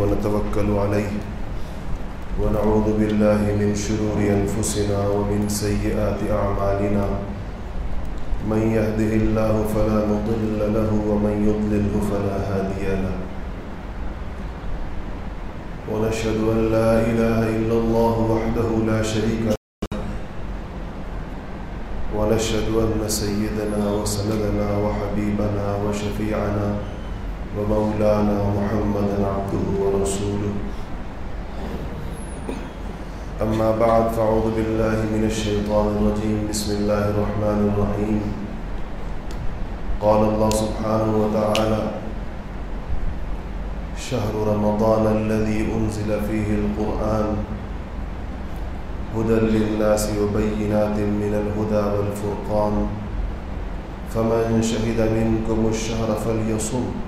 ونتوكل عليه ونعوذ بالله من شرور أنفسنا ومن سيئات أعمالنا من يهده الله فلا مضل له ومن يضلله فلا هادي له ونشهد أن لا إله إلا الله وحده لا شريك له ونشهد أن سيدنا وسندنا وحبيبنا وشفيعنا ومولانا محمدا عبده ورسوله أما بعد فأعوذ بالله من الشيطان الرجيم بسم الله الرحمن الرحيم قال الله سبحانه وتعالى شهر رمضان الذي أنزل فيه القرآن هدى للناس وبينات من الهدى والفرقان فمن شهد منكم الشهر فليصم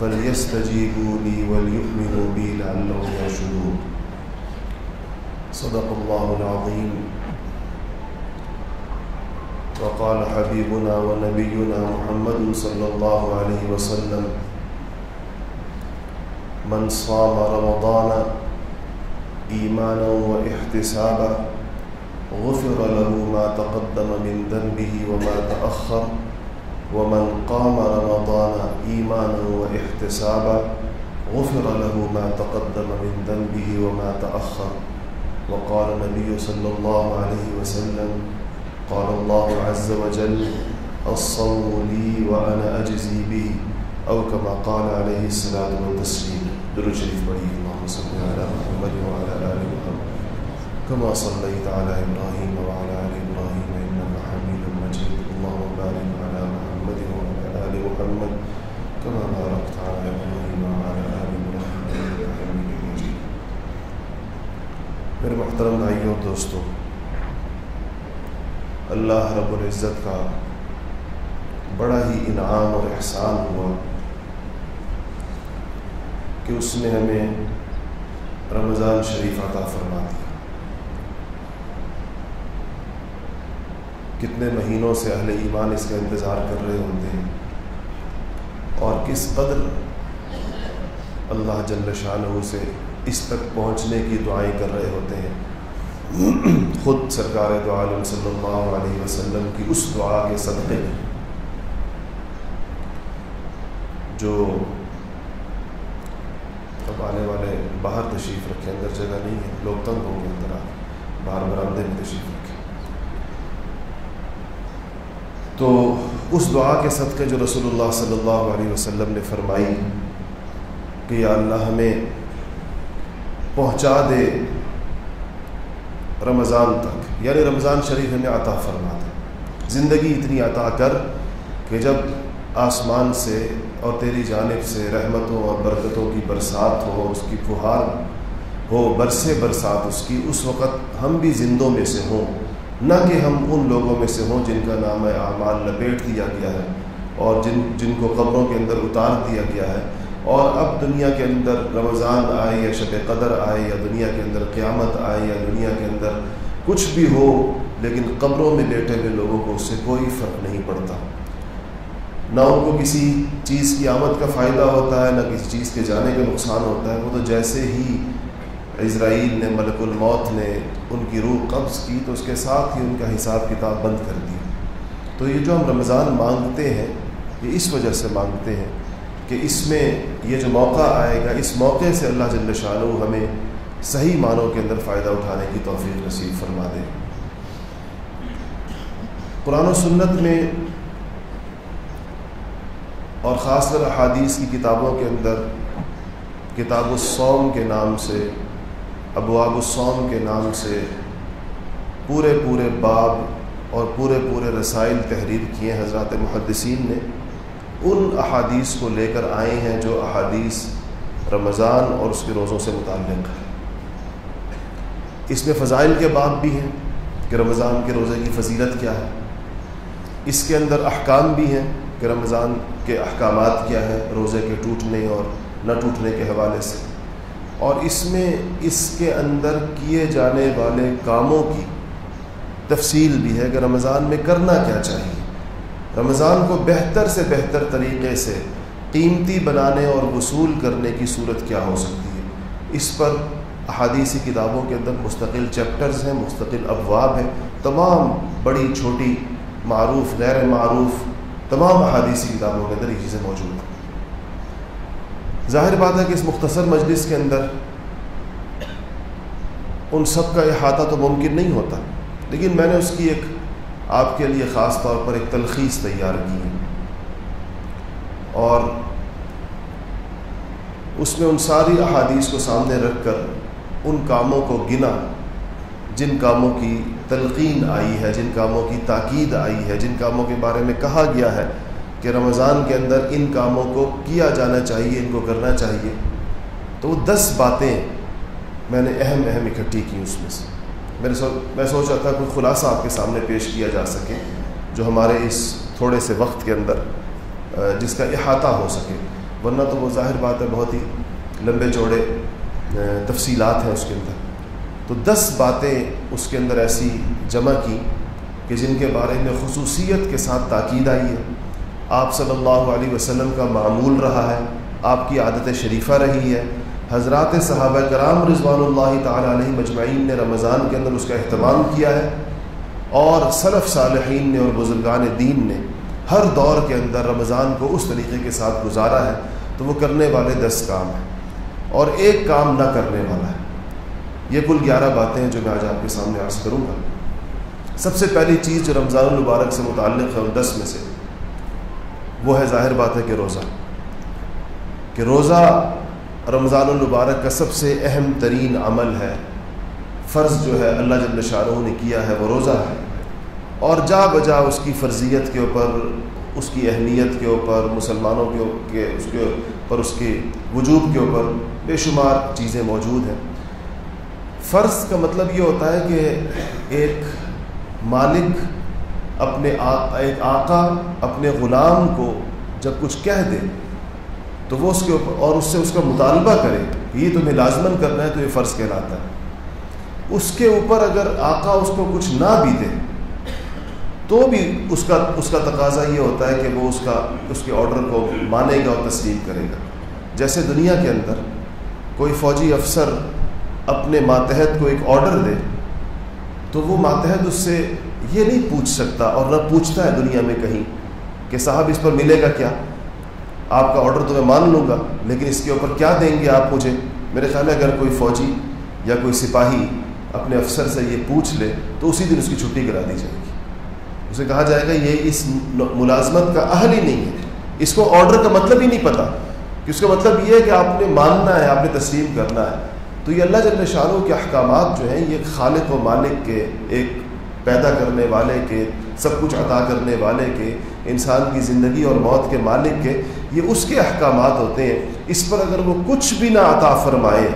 فليستجيبوا لي وليؤمنوا بي لعلهم يرشدون. صدق الله العظيم. وقال حبيبنا ونبينا محمد صلى الله عليه وسلم. من صام رمضان إيمانا واحتسابا غفر له ما تقدم من ذنبه وما تأخر. ومن قام رمضان إيمانا واحتسابا غفر له ما تقدم من ذنبه وما تأخر. وقال النبي صلى الله عليه وسلم، قال الله عز وجل الصوم لي وأنا أجزي به، أو كما قال عليه الصلاة والتسليم. درود شريف بڑی اللهم صل على محمد وعلى آل محمد، كما صليت على إبراهيم وعلى آل إبراهيم إنك حميد مجيد اللهم بارك على محمد وعلى آل محمد كما باركت على إبراهيم وعلى آل إبراهيم إنك حميد مجيد میرے محترم بھائیوں، دوستوں، اللہ رب العزت کا بڑا ہی انعام اور احسان ہوا کہ اس نے ہمیں رمضان شریف عطا فرما دیا۔ کتنے مہینوں سے اہل ایمان اس کا انتظار کر رہے ہوتے ہیں اور کس قدر اللہ جل شاہ سے اس تک پہنچنے کی دعائیں کر رہے ہوتے ہیں۔ خود سرکار دو عالم صلی اللہ علیہ وسلم کی اس دعا کے صدقے جو اب آنے والے باہر تشریف رکھے اندر جگہ نہیں ہے، لوگ تنگ ہوں گے اندر آ باہر برآمدے میں تشریف رکھے تو اس دعا کے صدقے جو رسول اللہ صلی اللہ علیہ وسلم نے فرمائی کہ یا اللہ ہمیں پہنچا دے رمضان تک۔ یعنی رمضان شریف ہمیں عطا فرما دے زندگی اتنی عطا کر کہ جب آسمان سے اور تیری جانب سے رحمتوں اور برکتوں کی برسات ہو اس کی پھہار ہو، برسے برسات اس کی، اس وقت ہم بھی زندوں میں سے ہوں۔ نہ کہ ہم ان لوگوں میں سے ہوں جن کا نام اعمال لپیٹ دیا گیا ہے اور جن جن کو قبروں کے اندر اتار دیا گیا ہے۔ اور اب دنیا کے اندر رمضان آئے یا شب قدر آئے یا دنیا کے اندر قیامت آئے یا دنیا کے اندر کچھ بھی ہو، لیکن قبروں میں بیٹھے ہوئے لوگوں کو اس سے کوئی فرق نہیں پڑتا۔ نہ ان کو کسی چیز کی آمد کا فائدہ ہوتا ہے، نہ کسی چیز کے جانے کا نقصان ہوتا ہے۔ وہ تو جیسے ہی اسرائیل نے ملک الموت نے ان کی روح قبض کی، تو اس کے ساتھ ہی ان کا حساب کتاب بند کر دیا۔ تو یہ جو ہم رمضان مانگتے ہیں، یہ اس وجہ سے مانگتے ہیں کہ اس میں یہ جو موقع آئے گا، اس موقع سے اللہ جل شاہ ہمیں صحیح معنوں کے اندر فائدہ اٹھانے کی توفیق نصیب فرما دے۔ قرآن و سنت میں اور خاص کر احادیث کی کتابوں کے اندر کتاب الصوم کے نام سے، ابواب الصوم کے نام سے پورے پورے باب اور پورے پورے رسائل تحریر کیے حضرات محدثین نے۔ ان احادیث کو لے کر آئے ہیں جو احادیث رمضان اور اس کے روزوں سے متعلق ہے اس میں فضائل کے باب بھی ہیں کہ رمضان کے روزے کی فضیلت کیا ہے۔ اس کے اندر احکام بھی ہیں کہ رمضان کے احکامات کیا ہیں روزے کے ٹوٹنے اور نہ ٹوٹنے کے حوالے سے۔ اور اس میں اس کے اندر کیے جانے والے کاموں کی تفصیل بھی ہے کہ رمضان میں کرنا کیا چاہیے۔ رمضان کو بہتر سے بہتر طریقے سے قیمتی بنانے اور وصول کرنے کی صورت کیا ہو سکتی ہے؟ اس پر احادیثی کتابوں کے اندر مستقل چیپٹرز ہیں، مستقل ابواب ہیں، تمام بڑی، چھوٹی، معروف غیر معروف تمام احادیثی کتابوں کے اندر یہ چیزیں موجود ہیں۔ ظاہر بات ہے کہ اس مختصر مجلس کے اندر ان سب کا احاطہ تو ممکن نہیں ہوتا، لیکن میں نے اس کی ایک آپ کے لیے خاص طور پر ایک تلخیص تیار کی ہے اور اس میں ان ساری احادیث کو سامنے رکھ کر ان کاموں کو گنا، جن کاموں کی تلقین آئی ہے، جن کاموں کی تاکید آئی ہے، جن کاموں کے بارے میں کہا گیا ہے کہ رمضان کے اندر ان کاموں کو کیا جانا چاہیے، ان کو کرنا چاہیے۔ تو وہ دس باتیں میں نے اہم اہم اکٹھی کی اس میں سے۔ میں نے سو میں سوچا تھا کوئی خلاصہ آپ کے سامنے پیش کیا جا سکے جو ہمارے اس تھوڑے سے وقت کے اندر جس کا احاطہ ہو سکے۔ ورنہ تو وہ ظاہر بات ہے، بہت ہی لمبے چوڑے تفصیلات ہیں اس کے اندر۔ تو دس باتیں اس کے اندر ایسی جمع کی کہ جن کے بارے میں خصوصیت کے ساتھ تاکید آئی ہے۔ آپ صلی اللہ علیہ وسلم کا معمول رہا ہے، آپ کی عادت شریفہ رہی ہے حضرات صحابہ کرام رضوان اللہ تعالیٰ علیہ مجمعین نے رمضان کے اندر اس کا اہتمام کیا ہے اور صلف صالحین نے اور بزرگان دین نے ہر دور کے اندر رمضان کو اس طریقے کے ساتھ گزارا ہے تو وہ کرنے والے دس کام ہیں اور ایک کام نہ کرنے والا ہے۔ یہ کل گیارہ باتیں ہیں جو میں آج آپ کے سامنے عرض کروں گا۔ سب سے پہلی چیز جو رمضان المبارک سے متعلق ہے دس میں سے، وہ ہے ظاہر بات ہے کہ روزہ۔ کہ روزہ رمضان المبارک کا سب سے اہم ترین عمل ہے۔ فرض جو ہے، اللہ جل شاہ نے کیا ہے، وہ روزہ ہے۔ اور جا بجا اس کی فرضیت کے اوپر، اس کی اہمیت کے اوپر، مسلمانوں کے اس کے اوپر، اس کے وجوب کے اوپر بے شمار چیزیں موجود ہیں۔ فرض کا مطلب یہ ہوتا ہے کہ ایک مالک اپنے ایک آقا اپنے غلام کو جب کچھ کہہ دے تو وہ اس کے اوپر اور اس سے اس کا مطالبہ کرے یہ تمہیں لازمن کرنا ہے تو یہ فرض کہلاتا ہے۔ اس کے اوپر اگر آقا اس کو کچھ نہ بھی دے، تو بھی اس کا اس کا تقاضا یہ ہوتا ہے کہ وہ اس کا اس کے آرڈر کو مانے گا اور تسلیم کرے گا۔ جیسے دنیا کے اندر کوئی فوجی افسر اپنے ماتحت کو ایک آرڈر دے، تو وہ ماتحت اس سے یہ نہیں پوچھ سکتا اور نہ پوچھتا ہے دنیا میں کہیں کہ صاحب اس پر ملے گا کیا؟ آپ کا آرڈر تو میں مان لوں گا، لیکن اس کے اوپر کیا دیں گے آپ مجھے؟ میرے خیال ہے اگر کوئی فوجی یا کوئی سپاہی اپنے افسر سے یہ پوچھ لے، تو اسی دن اس کی چھٹی کرا دی جائے گی۔ اسے کہا جائے گا، یہ اس ملازمت کا اہل ہی نہیں ہے۔ اس کو آرڈر کا مطلب ہی نہیں پتہ کہ اس کا مطلب یہ ہے کہ آپ نے ماننا ہے، آپ نے تسلیم کرنا ہے۔ تو یہ اللہ جل شاہوں کے احکامات جو ہیں، یہ خالق و مالک کے، ایک پیدا کرنے والے کے سب کچھ عطا کرنے والے کے، انسان کی زندگی اور موت کے مالک کے، یہ اس کے احکامات ہوتے ہیں۔ اس پر اگر وہ کچھ بھی نہ عطا فرمائے،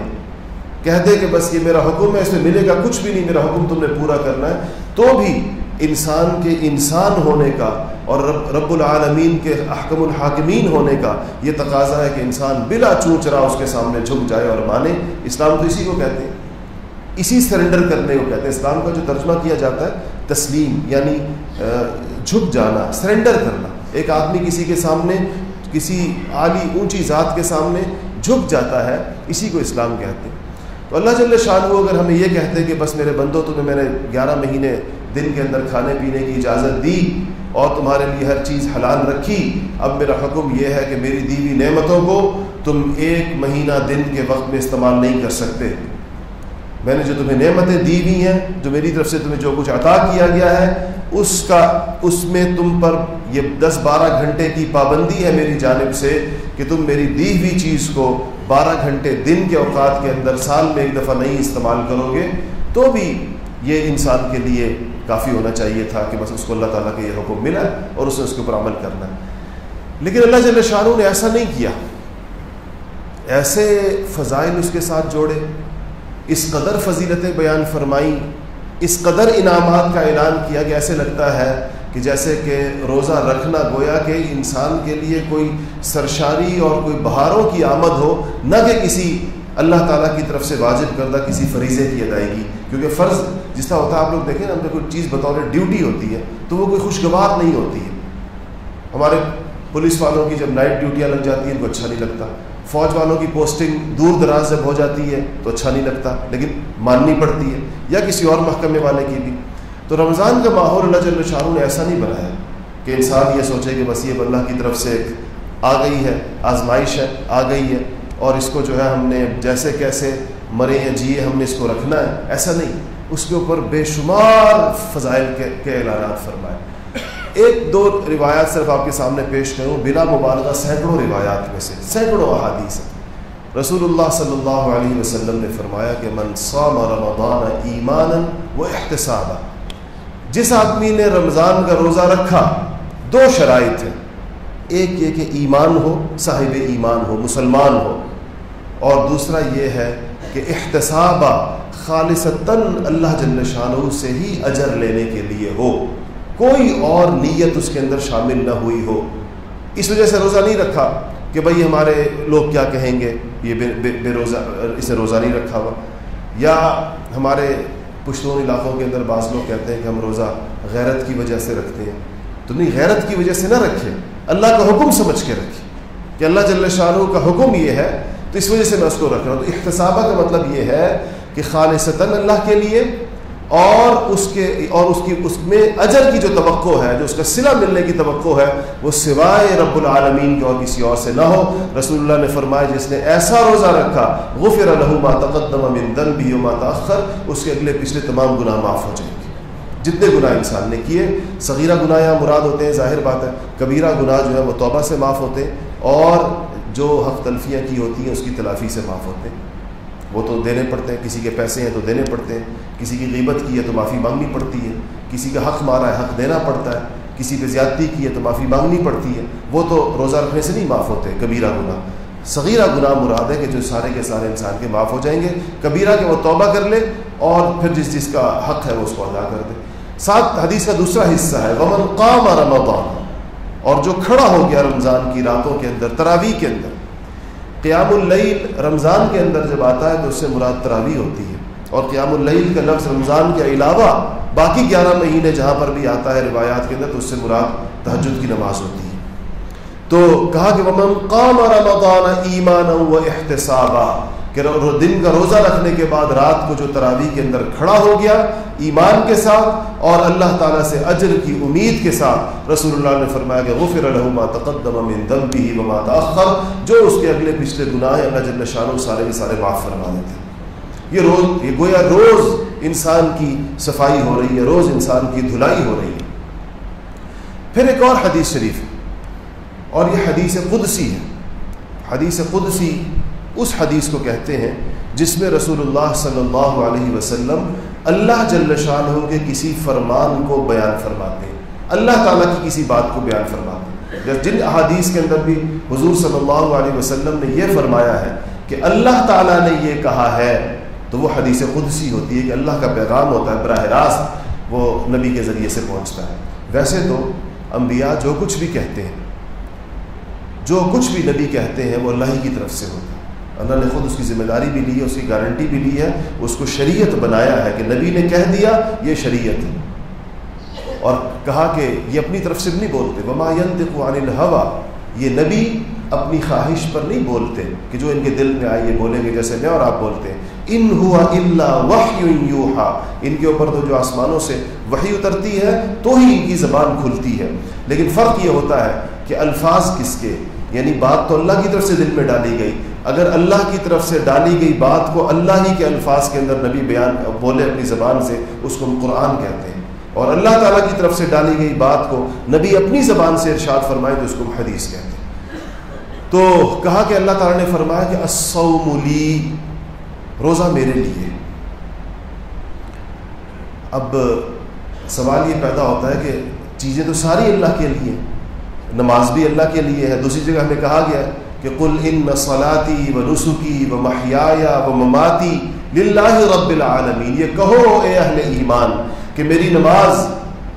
کہہ دے کہ بس یہ میرا حکم ہے، اس میں ملے گا کچھ بھی نہیں، میرا حکم تم نے پورا کرنا ہے، تو بھی انسان کے انسان ہونے کا اور رب رب العالمین کے احکم الحاکمین ہونے کا یہ تقاضا ہے کہ انسان بلا چونچرا اس کے سامنے جھک جائے اور مانے۔ اسلام تو اسی کو کہتے ہیں۔ اسی سرنڈر کرنے کو کہتے ہیں۔ اسلام کا جو ترجمہ کیا جاتا ہے، تسلیم یعنی جھک جانا، سرنڈر کرنا۔ ایک آدمی کسی کے سامنے، کسی عالی اونچی ذات کے سامنے جھک جاتا ہے، اسی کو اسلام کہتے ہیں۔ تو اللہ جل شاہ وہ اگر ہمیں یہ کہتے ہیں کہ بس میرے بندوں تمہیں میں نے گیارہ مہینے دن کے اندر کھانے پینے کی اجازت دی اور تمہارے لیے ہر چیز حلال رکھی، اب میرا حکم یہ ہے کہ میری دیوی نعمتوں کو تم ایک مہینہ دن کے وقت میں استعمال نہیں کر سکتے۔ میں نے جو تمہیں نعمتیں دی ہوئی ہیں، جو میری طرف سے تمہیں جو کچھ عطا کیا گیا ہے، اس کا، اس میں تم پر یہ دس بارہ گھنٹے کی پابندی ہے میری جانب سے کہ تم میری دی ہوئی چیز کو بارہ گھنٹے دن کے اوقات کے اندر سال میں ایک دفعہ نہیں استعمال کرو گے۔ تو بھی یہ انسان کے لیے کافی ہونا چاہیے تھا کہ بس اس کو اللہ تعالیٰ کا یہ حکم ملا اور اس نے اس کے اوپر عمل کرنا۔ لیکن اللہ جل شاہ نے ایسا نہیں کیا۔ ایسے فضائل اس کے ساتھ جوڑے۔ اس قدر فضیلتیں بیان فرمائیں، اس قدر انعامات کا اعلان کیا کہ ایسے لگتا ہے کہ جیسے کہ روزہ رکھنا گویا کہ انسان کے لیے کوئی سرشاری اور کوئی بہاروں کی آمد ہو، نہ کہ کسی اللہ تعالیٰ کی طرف سے واجب کردہ کسی فریضے کی ادائیگی۔ کیونکہ فرض جس طرح ہوتا ہے، آپ لوگ دیکھیں نا، ہم نے کوئی چیز بطور ڈیوٹی ہوتی ہے تو وہ کوئی خوشگوار نہیں ہوتی ہے۔ ہمارے پولیس والوں کی جب نائٹ ڈیوٹیاں لگ جاتی ہیں، ان کو اچھا نہیں لگتا۔ فوج والوں کی پوسٹنگ دور دراز جب ہو جاتی ہے تو اچھا نہیں لگتا، لیکن ماننی پڑتی ہے، یا کسی اور محکمے والے کی بھی۔ تو رمضان کا ماحول اللہ جل شاہ نے ایسا نہیں بنایا کہ انسان یہ سوچے کہ بس یہ اللہ کی طرف سے ایک آ گئی ہے، آزمائش ہے، آ گئی ہے اور اس کو جو ہے ہم نے جیسے کیسے مرے یا جیے، ہم نے اس کو رکھنا ہے، ایسا نہیں۔ اس کے اوپر بے شمار فضائل کے کے اعلانات فرمائے۔ ایک دو روایات صرف آپ کے سامنے پیش کروں، بلا مبالغہ سینکڑوں روایات میں سے، سینکڑوں احادیث ہیں۔ رسول اللہ صلی اللہ علیہ وسلم نے فرمایا کہ من صام رمضان ایمان و احتساب جس آدمی نے رمضان کا روزہ رکھا، دو شرائط ہیں۔ ایک یہ کہ ایمان ہو، صاحب ایمان ہو، مسلمان ہو۔ اور دوسرا یہ ہے کہ احتسابہ خالصتاً اللہ جل شاہ سے ہی اجر لینے کے لیے ہو۔ کوئی اور نیت اس کے اندر شامل نہ ہوئی ہو۔ اس وجہ سے روزہ نہیں رکھا کہ بھائی ہمارے لوگ کیا کہیں گے یہ بے بے, بے روزہ اسے روزہ نہیں رکھا ہوا۔ یا ہمارے پشتون علاقوں کے اندر بعض لوگ کہتے ہیں کہ ہم روزہ غیرت کی وجہ سے رکھتے ہیں۔ تو نہیں غیرت کی وجہ سے نہ رکھے۔ اللہ کا حکم سمجھ کے رکھے۔ کہ اللہ جل شاہ کا حکم یہ ہے تو اس وجہ سے میں اس کو رکھ رہا ہوں۔ تو اختصابہ کا مطلب یہ ہے کہ خالصتاً اللہ کے لیے اور اس کے اور اس کی اس میں اجر کی جو توقع ہے، جو اس کا صلہ ملنے کی توقع ہے، وہ سوائے رب العالمین کے اور کسی اور سے نہ ہو۔ رسول اللہ نے فرمایا، جس نے ایسا روزہ رکھا، غفر له ما تقدم من ذنبه وما تاخر اس کے اگلے پچھلے تمام گناہ معاف ہو جائیں گے۔ جتنے گناہ انسان نے کیے، صغیرہ گناہ یہاں مراد ہوتے ہیں، ظاہر بات ہے، کبیرہ گناہ جو ہے، وہ توبہ سے معاف ہوتے ہیں، اور جو حق تلفیاں کی ہوتی ہیں، اس کی تلافی سے معاف ہوتے ہیں۔ وہ تو دینے پڑتے ہیں، کسی کے پیسے ہیں تو دینے پڑتے ہیں، کسی کی غیبت کی ہے تو معافی مانگنی پڑتی ہے، کسی کا حق مارا ہے، حق دینا پڑتا ہے، کسی پہ زیادتی کی ہے تو معافی مانگنی پڑتی ہے۔ وہ تو روزہ رکھنے سے نہیں معاف ہوتے، کبیرہ گناہ۔ صغیرہ گناہ مراد ہے کہ جو سارے کے سارے انسان کے معاف ہو جائیں گے، کبیرہ کہ وہ توبہ کر لے اور پھر جس جس کا حق ہے وہ اس کو ادا کر دے۔ ساتھ حدیث کا دوسرا حصہ ہے، ومن قام رمضان۔ اور جو کھڑا ہو گیا رمضان کی راتوں کے اندر، تراویح کے اندر قیام اللیل رمضان کے اندر جب آتا ہے تو اس سے مراد تراوی ہوتی ہے اور قیام اللیل کا لفظ رمضان کے علاوہ باقی گیارہ مہینے جہاں پر بھی آتا ہے روایات کے اندر تو اس سے مراد تہجد کی نماز ہوتی ہے۔ تو کہا کہ ومن قام رمضان ایمان و احتسابا کہ دن کا روزہ رکھنے کے بعد رات کو جو تراویح کے اندر کھڑا ہو گیا ایمان کے ساتھ اور اللہ تعالیٰ سے اجر کی امید کے ساتھ رسول اللہ نے فرمایا کہ غفر له ما تقدم من ذنبه وما تاخر جو اس کے اگلے پچھلے گناہ ہیں اللہ جل شانہ سارے کے سارے معاف فرما دیتے ہیں۔ یہ روز، یہ گویا روز انسان کی صفائی ہو رہی ہے، روز انسان کی دھلائی ہو رہی ہے۔ پھر ایک اور حدیث شریف ہے اور یہ حدیث قدسی ہے۔ حدیث قدسی اس حدیث کو کہتے ہیں جس میں رسول اللہ صلی اللہ علیہ وسلم اللہ جل شاہ کے کسی فرمان کو بیان فرماتے ہیں۔ اللہ تعالیٰ کی کسی بات کو بیان فرماتے ہیں۔ جن احادیث کے اندر بھی حضور صلی اللہ علیہ وسلم نے یہ فرمایا ہے کہ اللہ تعالیٰ نے یہ کہا ہے، تو وہ حدیث قدسی ہوتی ہے کہ اللہ کا پیغام ہوتا ہے، براہ راست وہ نبی کے ذریعے سے پہنچتا ہے۔ ویسے تو انبیاء جو کچھ بھی کہتے ہیں، جو کچھ بھی نبی کہتے ہیں، وہ اللہ ہی کی طرف سے ہوتا ہے اللہ نے خود اس کی ذمہ داری بھی لی ہے، اس کی گارنٹی بھی لی ہے، اس کو شریعت بنایا ہے کہ نبی نے کہہ دیا، یہ شریعت ہے۔ اور کہا کہ یہ اپنی طرف سے نہیں بولتے۔ وما ينطق عن یہ نبی اپنی خواہش پر نہیں بولتے کہ جو ان کے دل میں آئے، یہ بولیں گے جیسے میں اور آپ بولتے ہیں۔ ان ہوا الا وحی یوحا ان کے اوپر تو جو آسمانوں سے وحی اترتی ہے، تو ہی ان کی زبان کھلتی ہے۔ لیکن فرق یہ ہوتا ہے کہ الفاظ کس کے؟ یعنی بات تو اللہ کی طرف سے دل میں ڈالی گئی۔ اگر اللہ کی طرف سے ڈالی گئی بات کو اللہ ہی کے الفاظ کے اندر نبی بیان بولے اپنی زبان سے، اس کو ہم قرآن کہتے ہیں۔ اور اللہ تعالیٰ کی طرف سے ڈالی گئی بات کو نبی اپنی زبان سے ارشاد فرمائے تو اس کو ہم حدیث کہتے ہیں۔ تو کہا کہ اللہ تعالیٰ نے فرمایا کہ الصوملی روزہ میرے لیے۔ اب سوال یہ پیدا ہوتا ہے کہ چیزیں تو ساری اللہ کے لیے نماز بھی اللہ کے لیے ہے۔ دوسری جگہ ہمیں کہا گیا کہ کل ان صلاطی و نسخی و محیا و مماتی للہ رب العالمین۔ یہ کہو اے اہل ایمان کہ میری نماز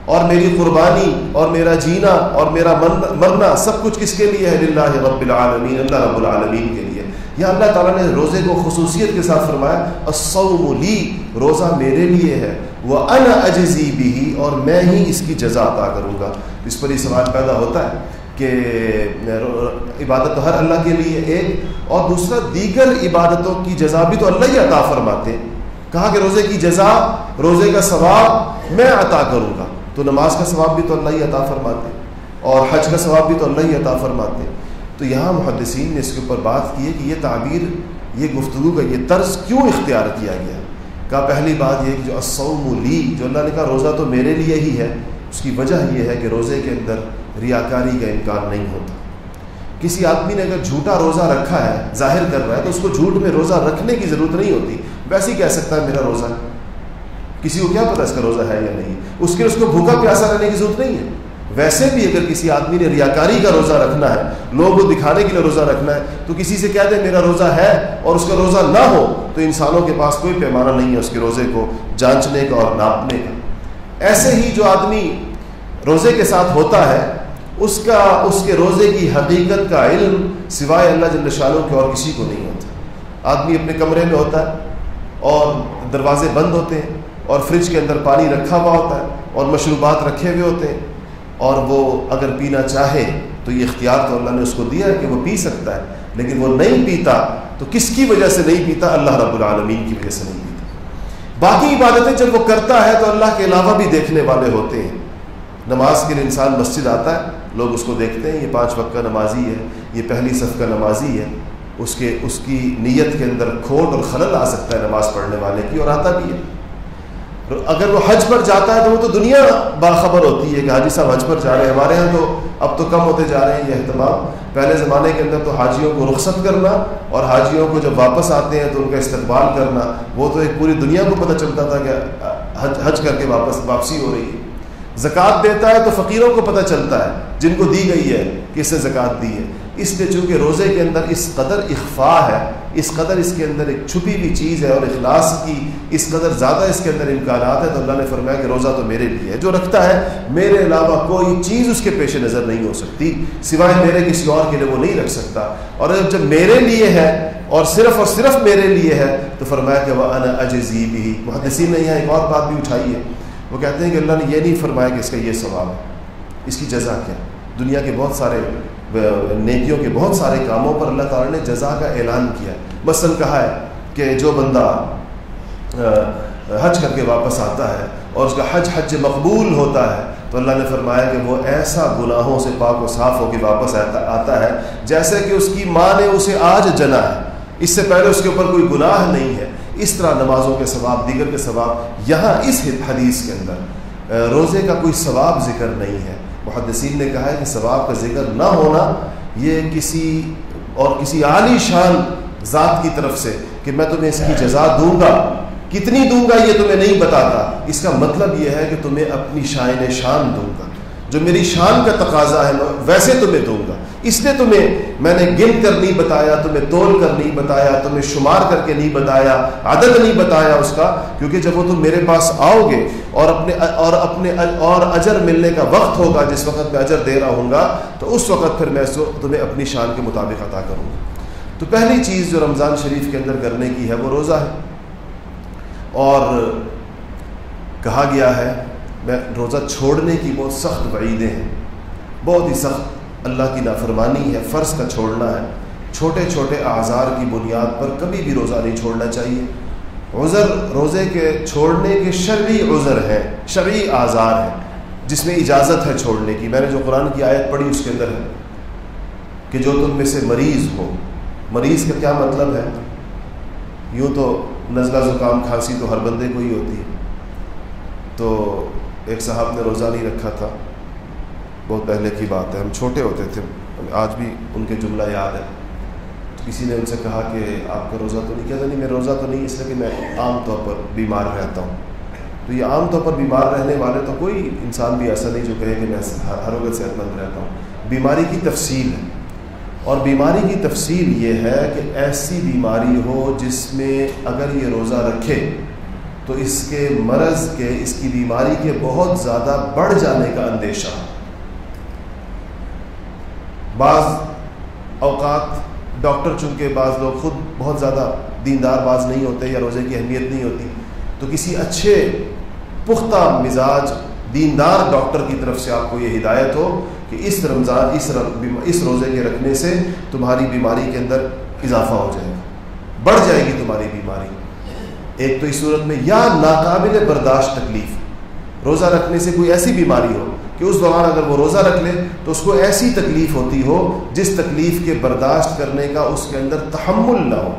اور میری قربانی اور میرا جینا اور میرا مرنا سب کچھ کس کے لیے ہے؟ للہ رب العالمین، اللہ رب العالمین کے لیے۔ یا اللہ تعالیٰ نے روزے کو خصوصیت کے ساتھ فرمایا، الصوم لی، روزہ میرے لیے ہے۔ وہ ان اجزی بھی اور میں ہی اس کی جزا عطا کروں گا۔ اس پر یہ سوال پیدا ہوتا ہے کہ عبادت تو ہر اللہ کے لیے ایک، اور دوسرا، دیگر عبادتوں کی جزا بھی تو اللہ ہی عطا فرماتے ہیں۔ کہا کہ روزے کی جزا، روزے کا ثواب میں عطا کروں گا۔ تو نماز کا ثواب بھی تو اللہ ہی عطا فرماتے اور حج کا ثواب بھی تو اللہ ہی عطا فرماتے تو یہاں محدثین نے اس کے اوپر بات کی ہے کہ یہ تعبیر، یہ گفتگو کا یہ طرز کیوں اختیار کیا گیا؟ کہا، پہلی بات یہ کہ جو اسوم لی، جو اللہ نے کہا روزہ تو میرے لیے ہی ہے اس کی وجہ یہ ہے کہ روزے کے اندر ریاکاری کا امکان نہیں ہوتا۔ کسی آدمی نے اگر جھوٹا روزہ رکھا ہے، ظاہر کر رہا ہے، تو اس کو جھوٹ میں روزہ رکھنے کی ضرورت نہیں ہوتی۔ ویسے ہی کہہ سکتا ہے، میرا روزہ۔ ہے کسی کو کیا پتا اس کا روزہ ہے یا نہیں؟ اس کے اس کو بھوکا پیاسا رہنے کی ضرورت نہیں ہے۔ ویسے بھی اگر کسی آدمی نے ریاکاری کا روزہ رکھنا ہے لوگوں کو دکھانے کے لیے روزہ رکھنا ہے، تو کسی سے کہہ دے، میرا روزہ ہے اور اس کا روزہ نہ ہو، تو انسانوں کے پاس کوئی پیمانہ نہیں ہے اس کے روزے کو جانچنے کا اور ناپنے کا۔ ایسے ہی جو آدمی روزے کے ساتھ ہوتا ہے، اس کا، اس کے روزے کی حقیقت کا علم سوائے اللہ جل شاہوں کے اور کسی کو نہیں ہوتا۔ آدمی اپنے کمرے میں ہوتا ہے اور دروازے بند ہوتے ہیں اور فریج کے اندر پانی رکھا ہوا ہوتا ہے اور مشروبات رکھے ہوئے ہوتے ہیں۔ اور وہ اگر پینا چاہے تو یہ اختیار تو اللہ نے اس کو دیا ہے کہ وہ پی سکتا ہے، لیکن وہ نہیں پیتا تو کس کی وجہ سے نہیں پیتا؟ اللہ رب العالمین کی وجہ سے نہیں پیتا۔ باقی عبادتیں جب وہ کرتا ہے تو اللہ کے علاوہ بھی دیکھنے والے ہوتے ہیں۔ نماز کے لیے انسان مسجد آتا ہے، لوگ اس کو دیکھتے ہیں، یہ پانچ وقت کا نمازی ہے، یہ پہلی صف کا نمازی ہے، اس کے، اس کی نیت کے اندر کھوٹ اور خلل آ سکتا ہے نماز پڑھنے والے کی اور آتا بھی ہے۔ اگر وہ حج پر جاتا ہے تو وہ تو دنیا باخبر ہوتی ہے کہ حاجی صاحب حج پر جا رہے ہیں، ہمارے یہاں تو اب تو کم ہوتے جا رہے ہیں یہ اہتمام۔ پہلے زمانے کے اندر تو حاجیوں کو رخصت کرنا اور حاجیوں کو جب واپس آتے ہیں تو ان کا استقبال کرنا، وہ تو ایک پوری دنیا کو پتہ چلتا تھا کہ حج حج کر کے واپس، واپسی ہو رہی ہے۔ زکوٰۃ دیتا ہے تو فقیروں کو پتہ چلتا ہے، جن کو دی گئی ہے کہ اس نے زکوٰۃ دی ہے۔ اس لیے چونکہ روزے کے اندر اس قدر اخفا ہے، اس قدر اس کے اندر ایک چھپی ہوئی چیز ہے اور اخلاص کی اس قدر زیادہ اس کے اندر امکانات ہے تو اللہ نے فرمایا کہ روزہ تو میرے لیے ہے۔ جو رکھتا ہے، میرے علاوہ کوئی چیز اس کے پیش نظر نہیں ہو سکتی، سوائے میرے کسی اور کے لیے وہ نہیں رکھ سکتا۔ اور جب میرے لیے ہے اور صرف اور صرف میرے لیے ہے، تو فرمایا کہ وہ ان اجزی بھی محدثین نے یہاں ایک اور بات بھی اٹھائی ہے۔ وہ کہتے ہیں کہ اللہ نے یہ نہیں فرمایا کہ اس کا یہ ثواب ہے، اس کی جزا کیا؟ دنیا کے بہت سارے، نیکیوں کے بہت سارے کاموں پر اللہ تعالیٰ نے جزا کا اعلان کیا۔ ہے مثلاً کہا ہے کہ جو بندہ حج کر کے واپس آتا ہے اور اس کا حج حج مقبول ہوتا ہے، تو اللہ نے فرمایا کہ وہ ایسا گناہوں سے پاک و صاف ہو کے واپس آتا ہے، جیسے کہ اس کی ماں نے اسے آج جنا ہے۔ اس سے پہلے اس کے اوپر کوئی گناہ نہیں ہے۔ اس طرح نمازوں کے ثواب، دیگر کے ثواب یہاں اس حدیث کے اندر روزے کا کوئی ثواب ذکر نہیں ہے۔ محدثین نے کہا ہے کہ ثواب کا ذکر نہ ہونا یہ کسی اور کسی عالی شان ذات کی طرف سے کہ میں تمہیں اس کی جزا دوں گا۔ کتنی دوں گا یہ تمہیں نہیں بتاتا۔ اس کا مطلب یہ ہے کہ تمہیں اپنی شائن شان دوں گا۔ جو میری شان کا تقاضا ہے ویسے تمہیں دوں گا۔ اس لیے تمہیں میں نے گن کر نہیں بتایا، تمہیں تول کر نہیں بتایا، تمہیں شمار کر کے نہیں بتایا، عدد نہیں بتایا اس کا، کیونکہ جب وہ تم میرے پاس آؤ گے اور اپنے اور اپنے، اور اجر ملنے کا وقت ہوگا، جس وقت میں اجر دے رہا ہوں گا، تو اس وقت پھر میں تمہیں اپنی شان کے مطابق عطا کروں گا۔ تو پہلی چیز جو رمضان شریف کے اندر کرنے کی ہے، وہ روزہ ہے۔ اور کہا گیا ہے، میں روزہ چھوڑنے کی بہت سخت وعیدیں ہیں، بہت ہی سخت اللہ کی نافرمانی ہے، فرض کا چھوڑنا ہے۔ چھوٹے چھوٹے اعضار کی بنیاد پر کبھی بھی روزہ نہیں چھوڑنا چاہیے۔ عذر، روزے کے چھوڑنے کے شرعی عذر ہیں، شرعی آزار ہیں، جس میں اجازت ہے چھوڑنے کی۔ میں نے جو قرآن کی آیت پڑھی، اس کے اندر ہے کہ جو تم میں سے مریض ہو، مریض کا کیا مطلب ہے؟ یوں تو نزلہ زکام کھانسی تو ہر بندے کو ہی ہوتی ہے۔ تو ایک صاحب نے روزہ نہیں رکھا تھا۔ بہت پہلے کی بات ہے، ہم چھوٹے ہوتے تھے۔ آج بھی ان کے جملہ یاد ہے۔ کسی نے ان سے کہا کہ آپ کا روزہ تو نہیں کہتا نہیں، میں روزہ تو نہیں، اس لیے کہ میں عام طور پر بیمار رہتا ہوں۔ تو یہ عام طور پر بیمار رہنے والے تو کوئی انسان بھی ایسا نہیں جو کہے کہ میں ہر وقت صحت مند رہتا ہوں۔ بیماری کی تفصیل ہے۔ اور بیماری کی تفصیل یہ ہے کہ ایسی بیماری ہو جس میں اگر یہ روزہ رکھے تو اس کے مرض کے، اس کی بیماری کے بہت زیادہ بڑھ جانے کا اندیشہ بعض اوقات ڈاکٹر چونکہ بعض لوگ خود بہت زیادہ دیندار باز نہیں ہوتے یا روزے کی اہمیت نہیں ہوتی، تو کسی اچھے پختہ مزاج دیندار ڈاکٹر کی طرف سے آپ کو یہ ہدایت ہو کہ اس رمضان، اس اس روزے کے رکھنے سے تمہاری بیماری کے اندر اضافہ ہو جائے گا۔ بڑھ جائے گی تمہاری بیماری۔ ایک تو اس صورت میں یا ناقابل برداشت تکلیف۔ روزہ رکھنے سے کوئی ایسی بیماری ہو کہ اس دوران اگر وہ روزہ رکھ لے تو اس کو ایسی تکلیف ہوتی ہو جس تکلیف کے برداشت کرنے کا اس کے اندر تحمل نہ ہو،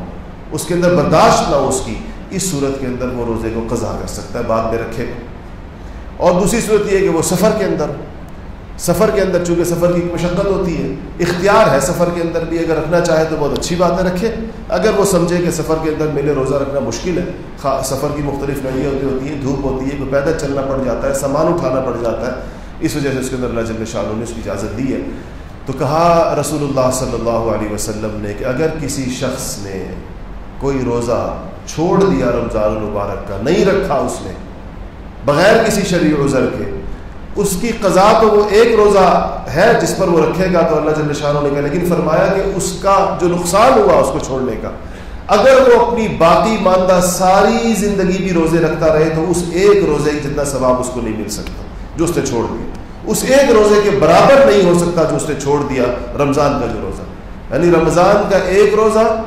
اس کے اندر برداشت نہ ہو اس کی، اس صورت کے اندر وہ روزے کو قضا کر سکتا ہے، بعد میں رکھے۔ اور دوسری صورت یہ ہے کہ وہ سفر کے اندر، سفر کے اندر چونکہ سفر کی مشقت ہوتی ہے، اختیار ہے سفر کے اندر بھی، اگر رکھنا چاہے تو بہت اچھی بات ہے رکھے۔ اگر وہ سمجھے کہ سفر کے اندر میرے روزہ رکھنا مشکل ہے سفر کی مختلف ہوتی ہوتی ہیں، دھوپ ہوتی ہے، کوئی پیدل چلنا پڑ جاتا ہے، سامان اٹھانا پڑ جاتا ہے اس وجہ سے اس کے اندر اللہ جل شاہ نے اس کی اجازت دی ہے۔ تو کہا رسول اللہ صلی اللہ علیہ وسلم نے کہ اگر کسی شخص نے کوئی روزہ چھوڑ دیا رمضان المبارک کا، نہیں رکھا اس نے، بغیر کسی شریع عذر کے، اس کی قضا تو وہ ایک روزہ ہے جس پر وہ رکھے گا تو اللہ جل شاہ نے کہا، لیکن فرمایا کہ اس کا جو نقصان ہوا اس کو چھوڑنے کا۔ اگر وہ اپنی باقی ماندہ ساری زندگی بھی روزے رکھتا رہے تو اس ایک روزے جتنا ثواب اس کو نہیں مل سکتا۔ جو اس نے چھوڑ دیا اس ایک روزے کے برابر نہیں ہو سکتا جو اس نے چھوڑ دیا رمضان کا جو روزہ۔ یعنی رمضان کا ایک روزہ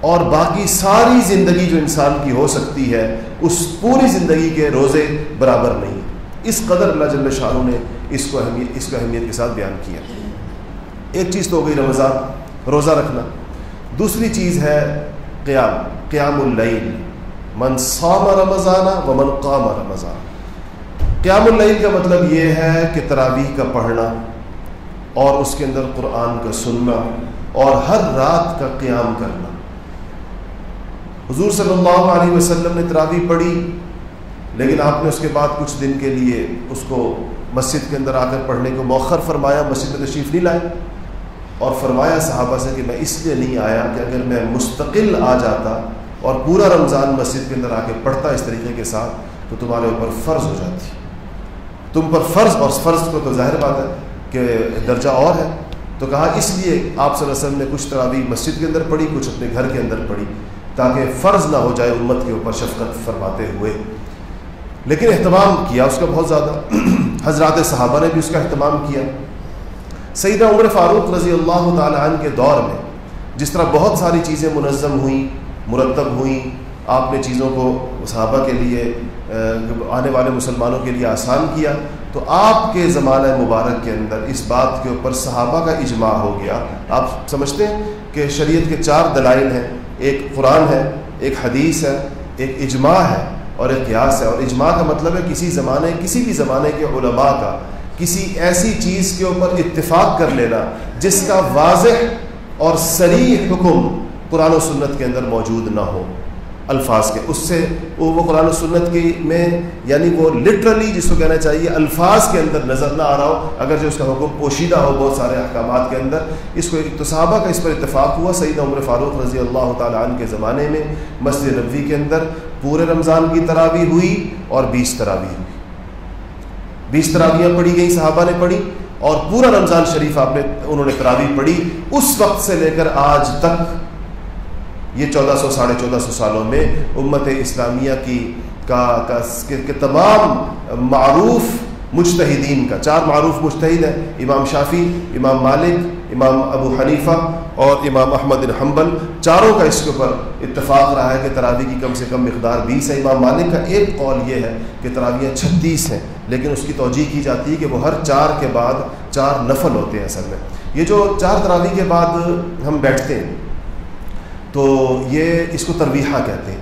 اور باقی ساری زندگی جو انسان کی ہو سکتی ہے، اس پوری زندگی کے روزے برابر نہیں۔ اس قدر اللہ جل شاہ نے اس کو اہمیت اس کو اہمیت کے ساتھ بیان کیا۔ ایک چیز تو ہو گئی رمضان، روزہ رکھنا۔ دوسری چیز ہے قیام قیام اللیل۔ من صام رمضانہ و من قام رمضان۔ قیام العین کا مطلب یہ ہے کہ تراویح کا پڑھنا اور اس کے اندر قرآن کا سننا اور ہر رات کا قیام کرنا۔ حضور صلی اللہ علیہ وسلم نے تراویح پڑھی، لیکن آپ نے اس کے بعد کچھ دن کے لیے اس کو مسجد کے اندر آ کر پڑھنے کو موخر فرمایا، مسجد میں تشریف نہیں لائے۔ اور فرمایا صحابہ سے کہ میں اس لیے نہیں آیا کہ اگر میں مستقل آ جاتا اور پورا رمضان مسجد کے اندر آ کے پڑھتا اس طریقے کے ساتھ تو تمہارے اوپر فرض ہو جاتی۔ تم پر فرض اور فرض کو تو ظاہر بات ہے کہ درجہ اور ہے۔ تو کہا، اس لیے آپ صلی اللہ علیہ وسلم نے کچھ تراویح مسجد کے اندر پڑھی، کچھ اپنے گھر کے اندر پڑھی، تاکہ فرض نہ ہو جائے امت کے اوپر شفقت فرماتے ہوئے۔ لیکن اہتمام کیا اس کا بہت زیادہ۔ حضرات صحابہ نے بھی اس کا اہتمام کیا۔ سیدہ عمر فاروق رضی اللہ تعالیٰ عنہ کے دور میں جس طرح بہت ساری چیزیں منظم ہوئیں، مرتب ہوئیں، آپ نے چیزوں کو صحابہ کے لیے آنے والے مسلمانوں کے لیے آسان کیا، تو آپ کے زمانہ مبارک کے اندر اس بات کے اوپر صحابہ کا اجماع ہو گیا۔ آپ سمجھتے ہیں کہ شریعت کے چار دلائل ہیں، ایک قرآن ہے، ایک حدیث ہے، ایک اجماع ہے اور ایک قیاس ہے۔ اور اجماع کا مطلب ہے کسی زمانے، کسی بھی زمانے کے علماء کا کسی ایسی چیز کے اوپر اتفاق کر لینا جس کا واضح اور سریح حکم قرآن و سنت کے اندر موجود نہ ہو۔ الفاظ کے۔ اس سے وہ قرآن و سنت کی میں یعنی وہ لٹرلی جس کو کہنا چاہیے، الفاظ کے اندر نظر نہ آ رہا ہو اگر جو اس کا حکم پوشیدہ ہو بہت سارے احکامات کے اندر۔ اس کو ایک صحابہ کا اس پر اتفاق ہوا سعید عمر فاروق رضی اللہ تعالیٰ عنہ کے زمانے میں مسجد نبوی کے اندر پورے رمضان کی تراویح ہوئی اور بیس تراویح ہوئی۔ بیس تراویاں پڑھی گئیں، صحابہ نے پڑھی اور پورا رمضان شریف آپ نے، انہوں نے تراویح پڑھی۔ اس وقت سے لے کر آج تک یہ چودہ سو، ساڑھے چودہ سو سالوں میں امت اسلامیہ کی کا کہ تمام معروف مجتہدین کا، چار معروف مجتہد ہیں، امام شافی امام مالک، امام ابو حنیفہ اور امام احمد حنبل۔ چاروں کا اس کے اوپر اتفاق رہا ہے کہ تراوی کی کم سے کم مقدار بیس ہے۔ امام مالک کا ایک قول یہ ہے کہ تراویاں چھتیس ہیں، لیکن اس کی توجہ کی جاتی ہے کہ وہ ہر چار کے بعد چار نفل ہوتے ہیں اصل میں۔ یہ جو چار تراوی کے بعد ہم بیٹھتے ہیں تو یہ اس کو ترویحہ کہتے ہیں۔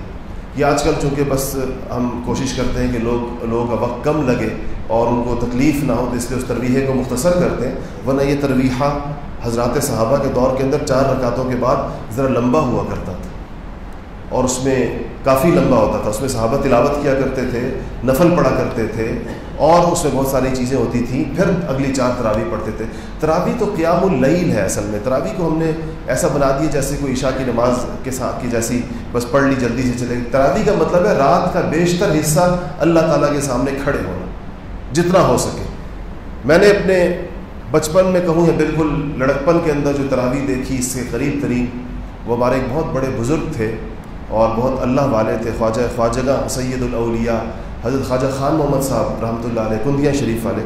یہ آج کل چونکہ بس ہم کوشش کرتے ہیں کہ لوگ، لوگوں کا وقت کم لگے اور ان کو تکلیف نہ ہو، تو اس لیے اس ترویحے کو مختصر کرتے ہیں۔ ورنہ یہ ترویحہ حضرات صحابہ کے دور کے اندر چار رکعتوں کے بعد ذرا لمبا ہوا کرتا تھا۔ اور اس میں کافی لمبا ہوتا تھا، اس میں صحابہ تلاوت کیا کرتے تھے، نفل پڑھا کرتے تھے، اور اس میں بہت ساری چیزیں ہوتی تھیں، پھر اگلی چار تراوی پڑھتے تھے۔ تراوی تو قیام اللیل ہے اصل میں۔ تراوی کو ہم نے ایسا بنا دیا جیسے کوئی عشاء کی نماز کے ساتھ کی جیسی بس پڑھ لی جلدی سے چلے۔ تراوی کا مطلب ہے رات کا بیشتر حصہ اللہ تعالیٰ کے سامنے کھڑے ہونا، جتنا ہو سکے۔ میں نے اپنے بچپن میں کہوں یا بالکل لڑکپن کے اندر جو تراوی دیکھی اس سے قریب ترین، وہ ہمارے ایک بہت بڑے بزرگ تھے۔ اور بہت اللہ والے تھے، خواجہ خواجہ سید الاولیاء، حضرت خواجہ خان محمد صاحب رحمۃ اللہ علیہ کندیا شریف والے،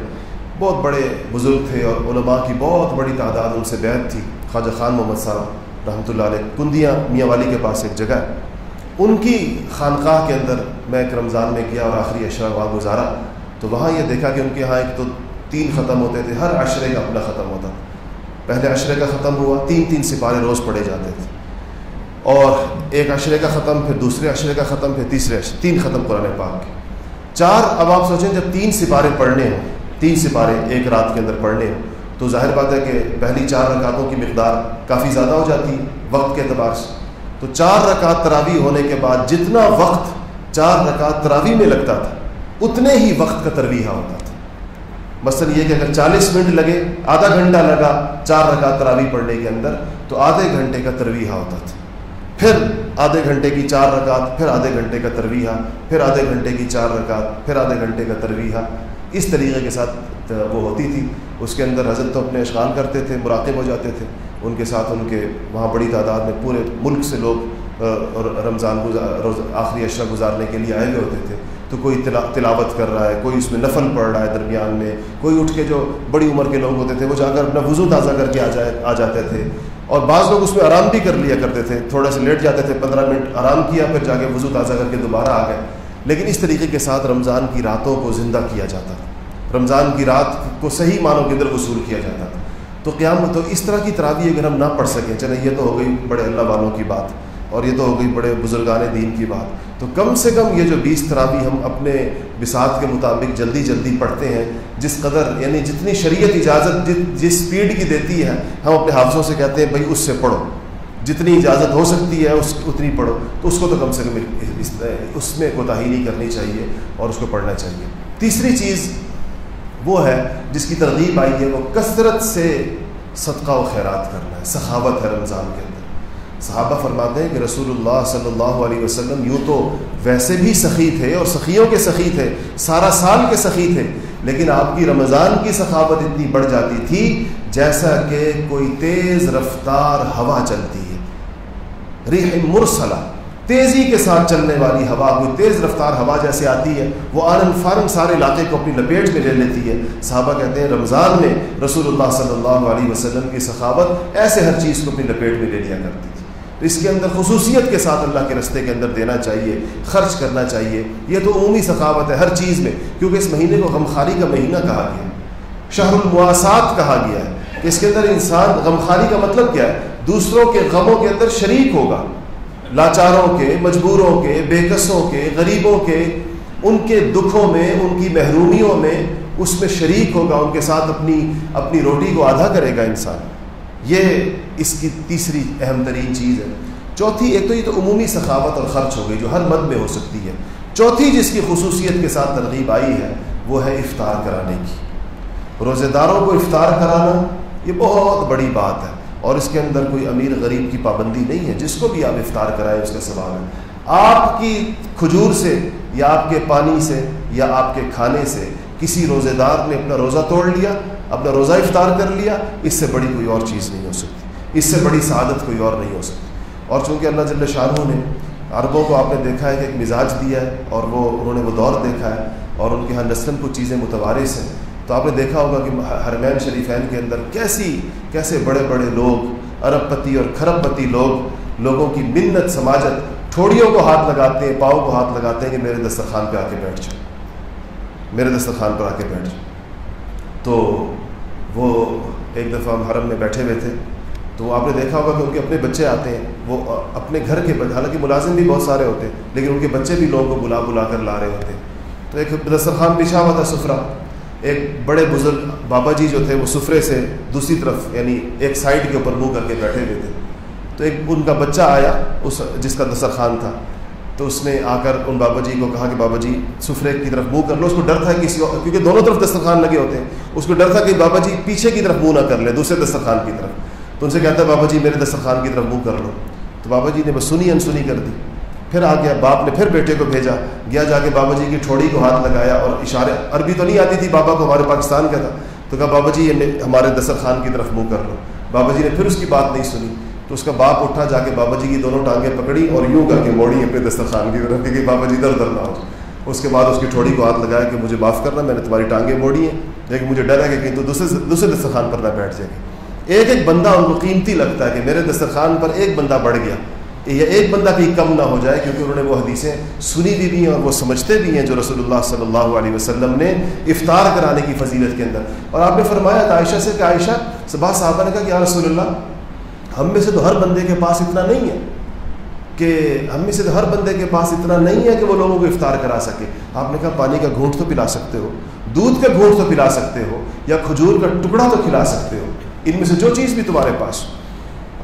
بہت بڑے بزرگ تھے اور علماء کی بہت بڑی تعداد ان سے بیت تھی۔ خواجہ خان محمد صاحب رحمۃ اللہ علیہ کندیا میاں والی کے پاس ایک جگہ ہے۔ ان کی خانقاہ کے اندر میں ایک رمضان میں گیا اور آخری اشرا وہاں گزارا۔ تو وہاں یہ دیکھا کہ ان کے یہاں ایک تو تین ختم ہوتے تھے، ہر عشرے کا اپنا ختم ہوتا تھا۔ پہلے عشرے کا ختم ہوا، تین تین سپارے روز پڑھے جاتے تھے۔ اور ایک عشرے کا ختم، پھر دوسرے عشرے کا ختم، پھر تیسرے عشرے، تین ختم قرآن پاک کے۔ چار، اب آپ سوچیں جب تین سپارے پڑھنے ہوں، تین سپارے ایک رات کے اندر پڑھنے ہوں، تو ظاہر بات ہے کہ پہلی چار رکعتوں کی مقدار کافی زیادہ ہو جاتی ہے وقت کے اعتبار سے۔ تو چار رکعت تراوی ہونے کے بعد جتنا وقت چار رکعت تراوی میں لگتا تھا، اتنے ہی وقت کا ترویحہ ہوتا تھا۔ مثلاً یہ کہ اگر چالیس منٹ لگے، آدھا گھنٹہ لگا چار رکعت تراوی پڑھنے کے اندر، تو آدھے گھنٹے کا ترویحہ ہوتا تھا۔ پھر آدھے گھنٹے کی چار رکعت، پھر آدھے گھنٹے کا ترویحہ، پھر آدھے گھنٹے کی چار رکعت، پھر آدھے گھنٹے کا ترویحہ۔ اس طریقے کے ساتھ وہ ہوتی تھی۔ اس کے اندر حضرت تو اپنے اشغال کرتے تھے، مراقب ہو جاتے تھے۔ ان کے ساتھ ان کے وہاں بڑی تعداد میں پورے ملک سے لوگ رمضان گزار آخری اشرا گزارنے کے لیے آئے ہوئے ہوتے تھے۔ تو کوئی تلاوت کر رہا ہے، کوئی اس میں نفل پڑھ رہا ہے درمیان میں، کوئی اٹھ کے جو بڑی عمر کے لوگ ہوتے تھے، وہ جا کر اپنا وضو تازہ کر کے آ جائے آ جاتے تھے۔ اور بعض لوگ اس میں آرام بھی کر لیا کرتے تھے، تھوڑا سا لیٹ جاتے تھے، پندرہ منٹ آرام کیا، پھر جا کے وضو تازہ کر کے دوبارہ آ گئے۔ لیکن اس طریقے کے ساتھ رمضان کی راتوں کو زندہ کیا جاتا تھا۔ رمضان کی رات کو صحیح معنوں کے اندر وصول کیا جاتا تھا۔ تو قیام تو اس طرح کی تراوی اگر ہم نہ پڑھ سکیں چلے یہ تو ہو گئی بڑے اللہ والوں کی بات۔ اور یہ تو ہو گئی بڑے بزرگان دین کی بات۔ تو کم سے کم یہ جو بیس تراوی ہم اپنے بساط کے مطابق جلدی جلدی پڑھتے ہیں، جس قدر یعنی جتنی شریعت اجازت جس اسپیڈ کی دیتی ہے، ہم اپنے حافظوں سے کہتے ہیں، بھائی، اس سے پڑھو۔ جتنی اجازت ہو سکتی ہے، اس، اتنی پڑھو۔ تو اس کو تو کم سے کم اس میں کوتاہی نہیں کرنی چاہیے اور اس کو پڑھنا چاہیے۔ تیسری چیز وہ ہے جس کی ترغیب آئی ہے، وہ کثرت سے صدقہ و خیرات کرنا ہے، سخاوت ہے رمضان کے اندر۔ صحابہ فرماتے ہیں کہ رسول اللہ صلی اللہ علیہ وسلم یوں تو ویسے بھی سخی تھے اور سخیوں کے سخی تھے، سارا سال کے سخی تھے، لیکن آپ کی رمضان کی سخاوت اتنی بڑھ جاتی تھی جیسا کہ کوئی تیز رفتار ہوا چلتی ہے۔ ریح مرسلہ، تیزی کے ساتھ چلنے والی ہوا، کوئی تیز رفتار ہوا جیسے آتی ہے، وہ آنند فارم سارے علاقے کو اپنی لپیٹ میں لے لیتی ہے۔ صحابہ کہتے ہیں، رمضان میں رسول اللہ صلی اللہ علیہ وسلم کی سخاوت ایسے ہر چیز کو اپنی لپیٹ میں لے لیا کرتی تھی۔ تو اس کے اندر خصوصیت کے ساتھ اللہ کے رستے کے اندر دینا چاہیے، خرچ کرنا چاہیے۔ یہ تو عمومی ثقافت ہے ہر چیز میں، کیونکہ اس مہینے کو غمخاری کا مہینہ کہا گیا ہے۔ شہر المواسات کہا گیا ہے کہ اس کے اندر انسان غمخاری کا مطلب کیا ہے؟ دوسروں کے غموں کے اندر شریک ہوگا۔ لاچاروں کے، مجبوروں کے بے قصوں کے، غریبوں کے، ان کے دکھوں میں، ان کی محرومیوں میں اس میں شریک ہوگا، ان کے ساتھ اپنی اپنی روٹی کو آدھا کرے گا انسان۔ یہ اس کی تیسری اہم ترین چیز ہے۔ چوتھی، ایک تو یہ تو عمومی سخاوت اور خرچ ہو گئی جو ہر مد میں ہو سکتی ہے۔ چوتھی، جس کی خصوصیت کے ساتھ ترغیب آئی ہے، وہ ہے افطار کرانے کی۔ روزے داروں کو افطار کرانا، یہ بہت بڑی بات ہے۔ اور اس کے اندر کوئی امیر غریب کی پابندی نہیں ہے۔ جس کو بھی آپ افطار کرائیں، اس کا سوال ہے۔ آپ کی کھجور سے، یا آپ کے پانی سے، یا آپ کے کھانے سے، کسی روزے دار نے اپنا روزہ توڑ لیا اپنا روزہ افطار کر لیا، اس سے بڑی کوئی اور چیز نہیں ہو سکتی۔ اس سے بڑی سعادت کوئی اور نہیں ہو سکتی۔ اور چونکہ اللہ جل شاہ نے عربوں کو آپ نے دیکھا ہے کہ ایک مزاج دیا ہے اور وہ، انہوں نے وہ دور دیکھا ہے اور ان کے یہاں نسل کچھ چیزیں متوارث ہیں، تو آپ نے دیکھا ہوگا کہ حرمین شریفین کے اندر کیسی، کیسے بڑے بڑے لوگ ارب پتی اور کھرب پتی لوگ، لوگوں کی منت، سماجت، ٹھوڑیوں کو ہاتھ لگاتے ہیں، پاؤں کو ہاتھ لگاتے ہیں کہ میرے دسترخوان پہ آ کے بیٹھ جاؤ۔ میرے دسترخوان پر آ کے بیٹھ جاؤ۔ تو وہ ایک دفعہ ہم حرم میں بیٹھے ہوئے تھے۔ تو آپ نے دیکھا ہوگا کہ ان کے اپنے بچے آتے ہیں۔ وہ اپنے گھر کے حالانکہ ملازم بھی بہت سارے ہوتے ہیں، لیکن ان کے بچے بھی لوگوں کو بلا بلا کر لا رہے ہوتے ہیں۔ تو ایک دسترخوان بچھا ہوا تھا سفرا ایک بڑے بزرگ بابا جی جو تھے، وہ سفرے سے دوسری طرف یعنی ایک سائڈ کے اوپر منہ کر کے بیٹھے ہوئے تھے۔ تو ایک ان کا بچہ آیا، اس، جس کا دسترخوان تھا۔ تو اس نے آ کر ان بابا جی کو کہا کہ بابا جی سفرے کی طرف منہ کر لو، اس کو ڈر تھا کسی کیونکہ دونوں طرف دسترخوان لگے ہوتے ہیں۔ اس کو ڈر تھا کہ بابا جی پیچھے کی طرف منہ نہ کر لے، دوسرے دسترخوان کی طرف۔ تو ان سے کہتا ہے، بابا جی میرے دسترخوان کی طرف منہ کر لو۔ تو بابا جی نے بس سنی انسنی کر دی۔ پھر آ گیا، باپ نے پھر بیٹے کو بھیجا۔ گیا جا کے بابا جی کی ٹھوڑی کو ہاتھ لگایا اور اشارے، عربی تو نہیں آتی تھی، بابا کو ہمارے پاکستان کا تھا۔ تو کہا، بابا جی یہ ہمارے دسترخوان کی طرف منہ کر لو۔ بابا جی نے پھر اس کی بات نہیں سنی۔ تو اس کا باپ اٹھا جا کے بابا جی کی دونوں ٹانگیں پکڑی اور یوں کر کے موڑی اپنے دسترخوان کی طرف کہ بابا جی در در نہ ہو اس کے بعد اس کی ٹھوڑی کو ہاتھ لگایا کہ مجھے معاف کرنا، میں نے تمہاری ٹانگیں موڑی ہیں۔ لیکن مجھے ڈر ہے کہ کہیں تو دوسرے دوسرے دسترخوان پر نہ بیٹھ جائے۔ گی ایک ایک بندہ ان کو قیمتی لگتا ہے کہ میرے دسترخوان پر ایک بندہ بڑھ گیا۔ یا ایک بندہ بھی کم نہ ہو جائے کیونکہ انہوں نے وہ حدیثیں سنی بھی بھی ہیں اور وہ سمجھتے بھی ہیں جو رسول اللہ صلی اللہ علیہ وسلم نے افطار کرانے کی فضیلت کے اندر۔ اور آپ نے فرمایا تھا عائشہ سے کہ عائشہ صبح صاحبہ نے کہا کہ یا رسول اللہ ہم میں سے تو ہر بندے کے پاس اتنا نہیں ہے کہ ہم میں سے تو ہر بندے کے پاس اتنا نہیں ہے کہ وہ لوگوں کو افطار کرا سکے۔ آپ نے کہا پانی کا گھونٹ تو پلا سکتے ہو، دودھ کا گھونٹ تو پلا سکتے ہو، یا کھجور کا ٹکڑا تو کھلا سکتے ہو۔ ان میں سے جو چیز بھی تمہارے پاس۔ ہو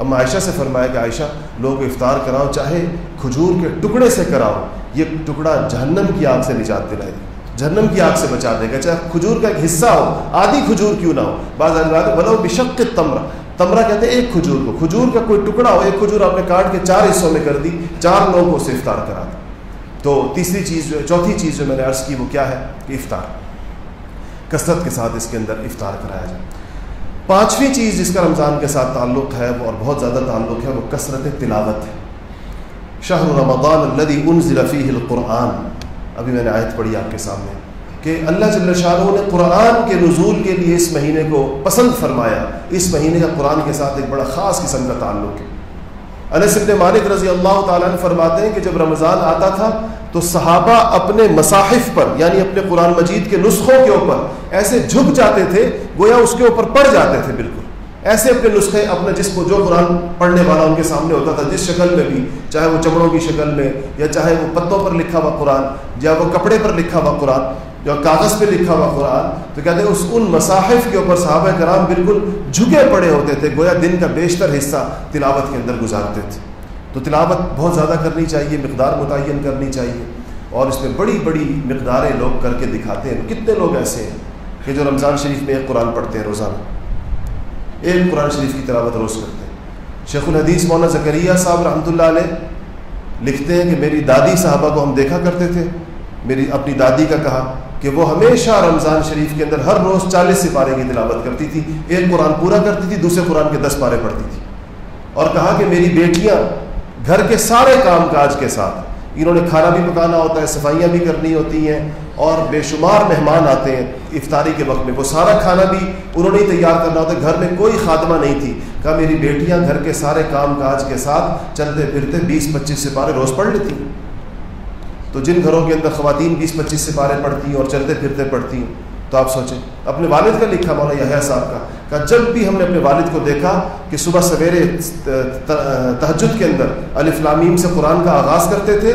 اب عائشہ سے فرمایا کہ عائشہ لوگوں کو افطار کراؤ، چاہے کھجور کے ٹکڑے سے کراؤ، یہ ٹکڑا جہنم کی آگ سے نجات دلائے گا۔ جہنم کی آگ سے بچا دے گا۔ چاہے کھجور کا ایک حصہ ہو، آدھی کھجور کیوں نہ ہو۔ بعض بولو بشق تمرہ تمرہ کہتے ہیں ایک کھجور کو۔ کھجور کا کوئی ٹکڑا ہو، ایک کھجور آپ نے کاٹ کے چار حصوں میں کر دی، چار لوگوں کو اسے افطار کرا دی۔ تو تیسری چیز جو چوتھی چیز جو میں نے عرض کی وہ کیا ہے؟ کہ افطار۔ کثرت کے ساتھ اس کے اندر افطار کرایا جائے۔ پانچویں چیز جس کا رمضان کے ساتھ تعلق ہے اور بہت زیادہ تعلق ہے، وہ کثرت تلاوت ہے۔ شاہ رمضان الدی ان ضلفی القرآن۔ ابھی میں نے آیت پڑھی آپ کے سامنے۔ کہ اللہ جل شاہ نے قرآن کے نزول کے لیے اس مہینے کو پسند فرمایا۔ اس مہینے کا قرآن کے ساتھ ایک بڑا خاص قسم کا تعلق ہے۔ انس ابن مالک رضی اللہ تعالیٰ نے فرماتے ہیں کہ جب رمضان آتا تھا تو صحابہ اپنے مصاحف پر یعنی اپنے قرآن مجید کے نسخوں کے اوپر ایسے جھک جاتے تھے، گویا اس کے اوپر پڑ جاتے تھے بالکل۔ ایسے اپنے نسخے اپنے جس کو جو قرآن پڑھنے والا ان کے سامنے ہوتا تھا، جس شکل میں بھی، چاہے وہ چمڑوں کی شکل میں یا چاہے وہ پتوں پر لکھا ہوا قرآن یا وہ کپڑے پر لکھا ہوا قرآن یا کاغذ پہ لکھا ہوا قرآن، تو کہتے ہیں اس ان مصاحف کے اوپر صحابہ کرام بالکل جھکے پڑے ہوتے تھے، گویا دن کا بیشتر حصہ تلاوت کے اندر گزارتے تھے۔ تو تلاوت بہت زیادہ کرنی چاہیے، مقدار متعین کرنی چاہیے۔ اور اس میں بڑی بڑی مقداریں لوگ کر کے دکھاتے ہیں۔ کتنے لوگ ایسے ہیں کہ جو رمضان شریف میں ایک قرآن پڑھتے ہیں روزانہ۔ ایک قرآن شریف کی تلاوت روز کرتے ہیں۔ شیخ الحدیث مولانا زکریہ صاحب رحمۃ اللہ علیہ لکھتے ہیں کہ میری دادی صاحبہ کو ہم دیکھا کرتے تھے، میری اپنی دادی کا کہا۔ کہ وہ ہمیشہ رمضان شریف کے اندر ہر روز چالیس سپارے کی تلاوت کرتی تھی، ایک قرآن پورا کرتی تھی، دوسرے قرآن کے دس پارے پڑھتی تھی۔ اور کہا کہ میری بیٹیاں گھر کے سارے کام کاج کے ساتھ، انہوں نے کھانا بھی پکانا ہوتا ہے، صفائیاں بھی کرنی ہوتی ہیں اور بے شمار مہمان آتے ہیں۔ افطاری کے وقت میں وہ سارا کھانا بھی انہوں نے تیار کرنا ہوتا ہے۔ گھر میں کوئی خادمہ نہیں تھی۔ کہا میری بیٹیاں گھر کے سارے کام کاج کے ساتھ چلتے پھرتے بیس پچیس سپارے روز پڑھ لیتی ہیں۔ تو جن گھروں کے اندر خواتین بیس پچیس سپارے پڑھتی ہیں اور چلتے پھرتے پڑھتی ہیں، تو آپ سوچیں۔ اپنے والد کا لکھا مولا یہ صاحب کا کہ جب بھی ہم نے اپنے والد کو دیکھا کہ صبح سویرے تہجد کے اندر الفلامیم سے قرآن کا آغاز کرتے تھے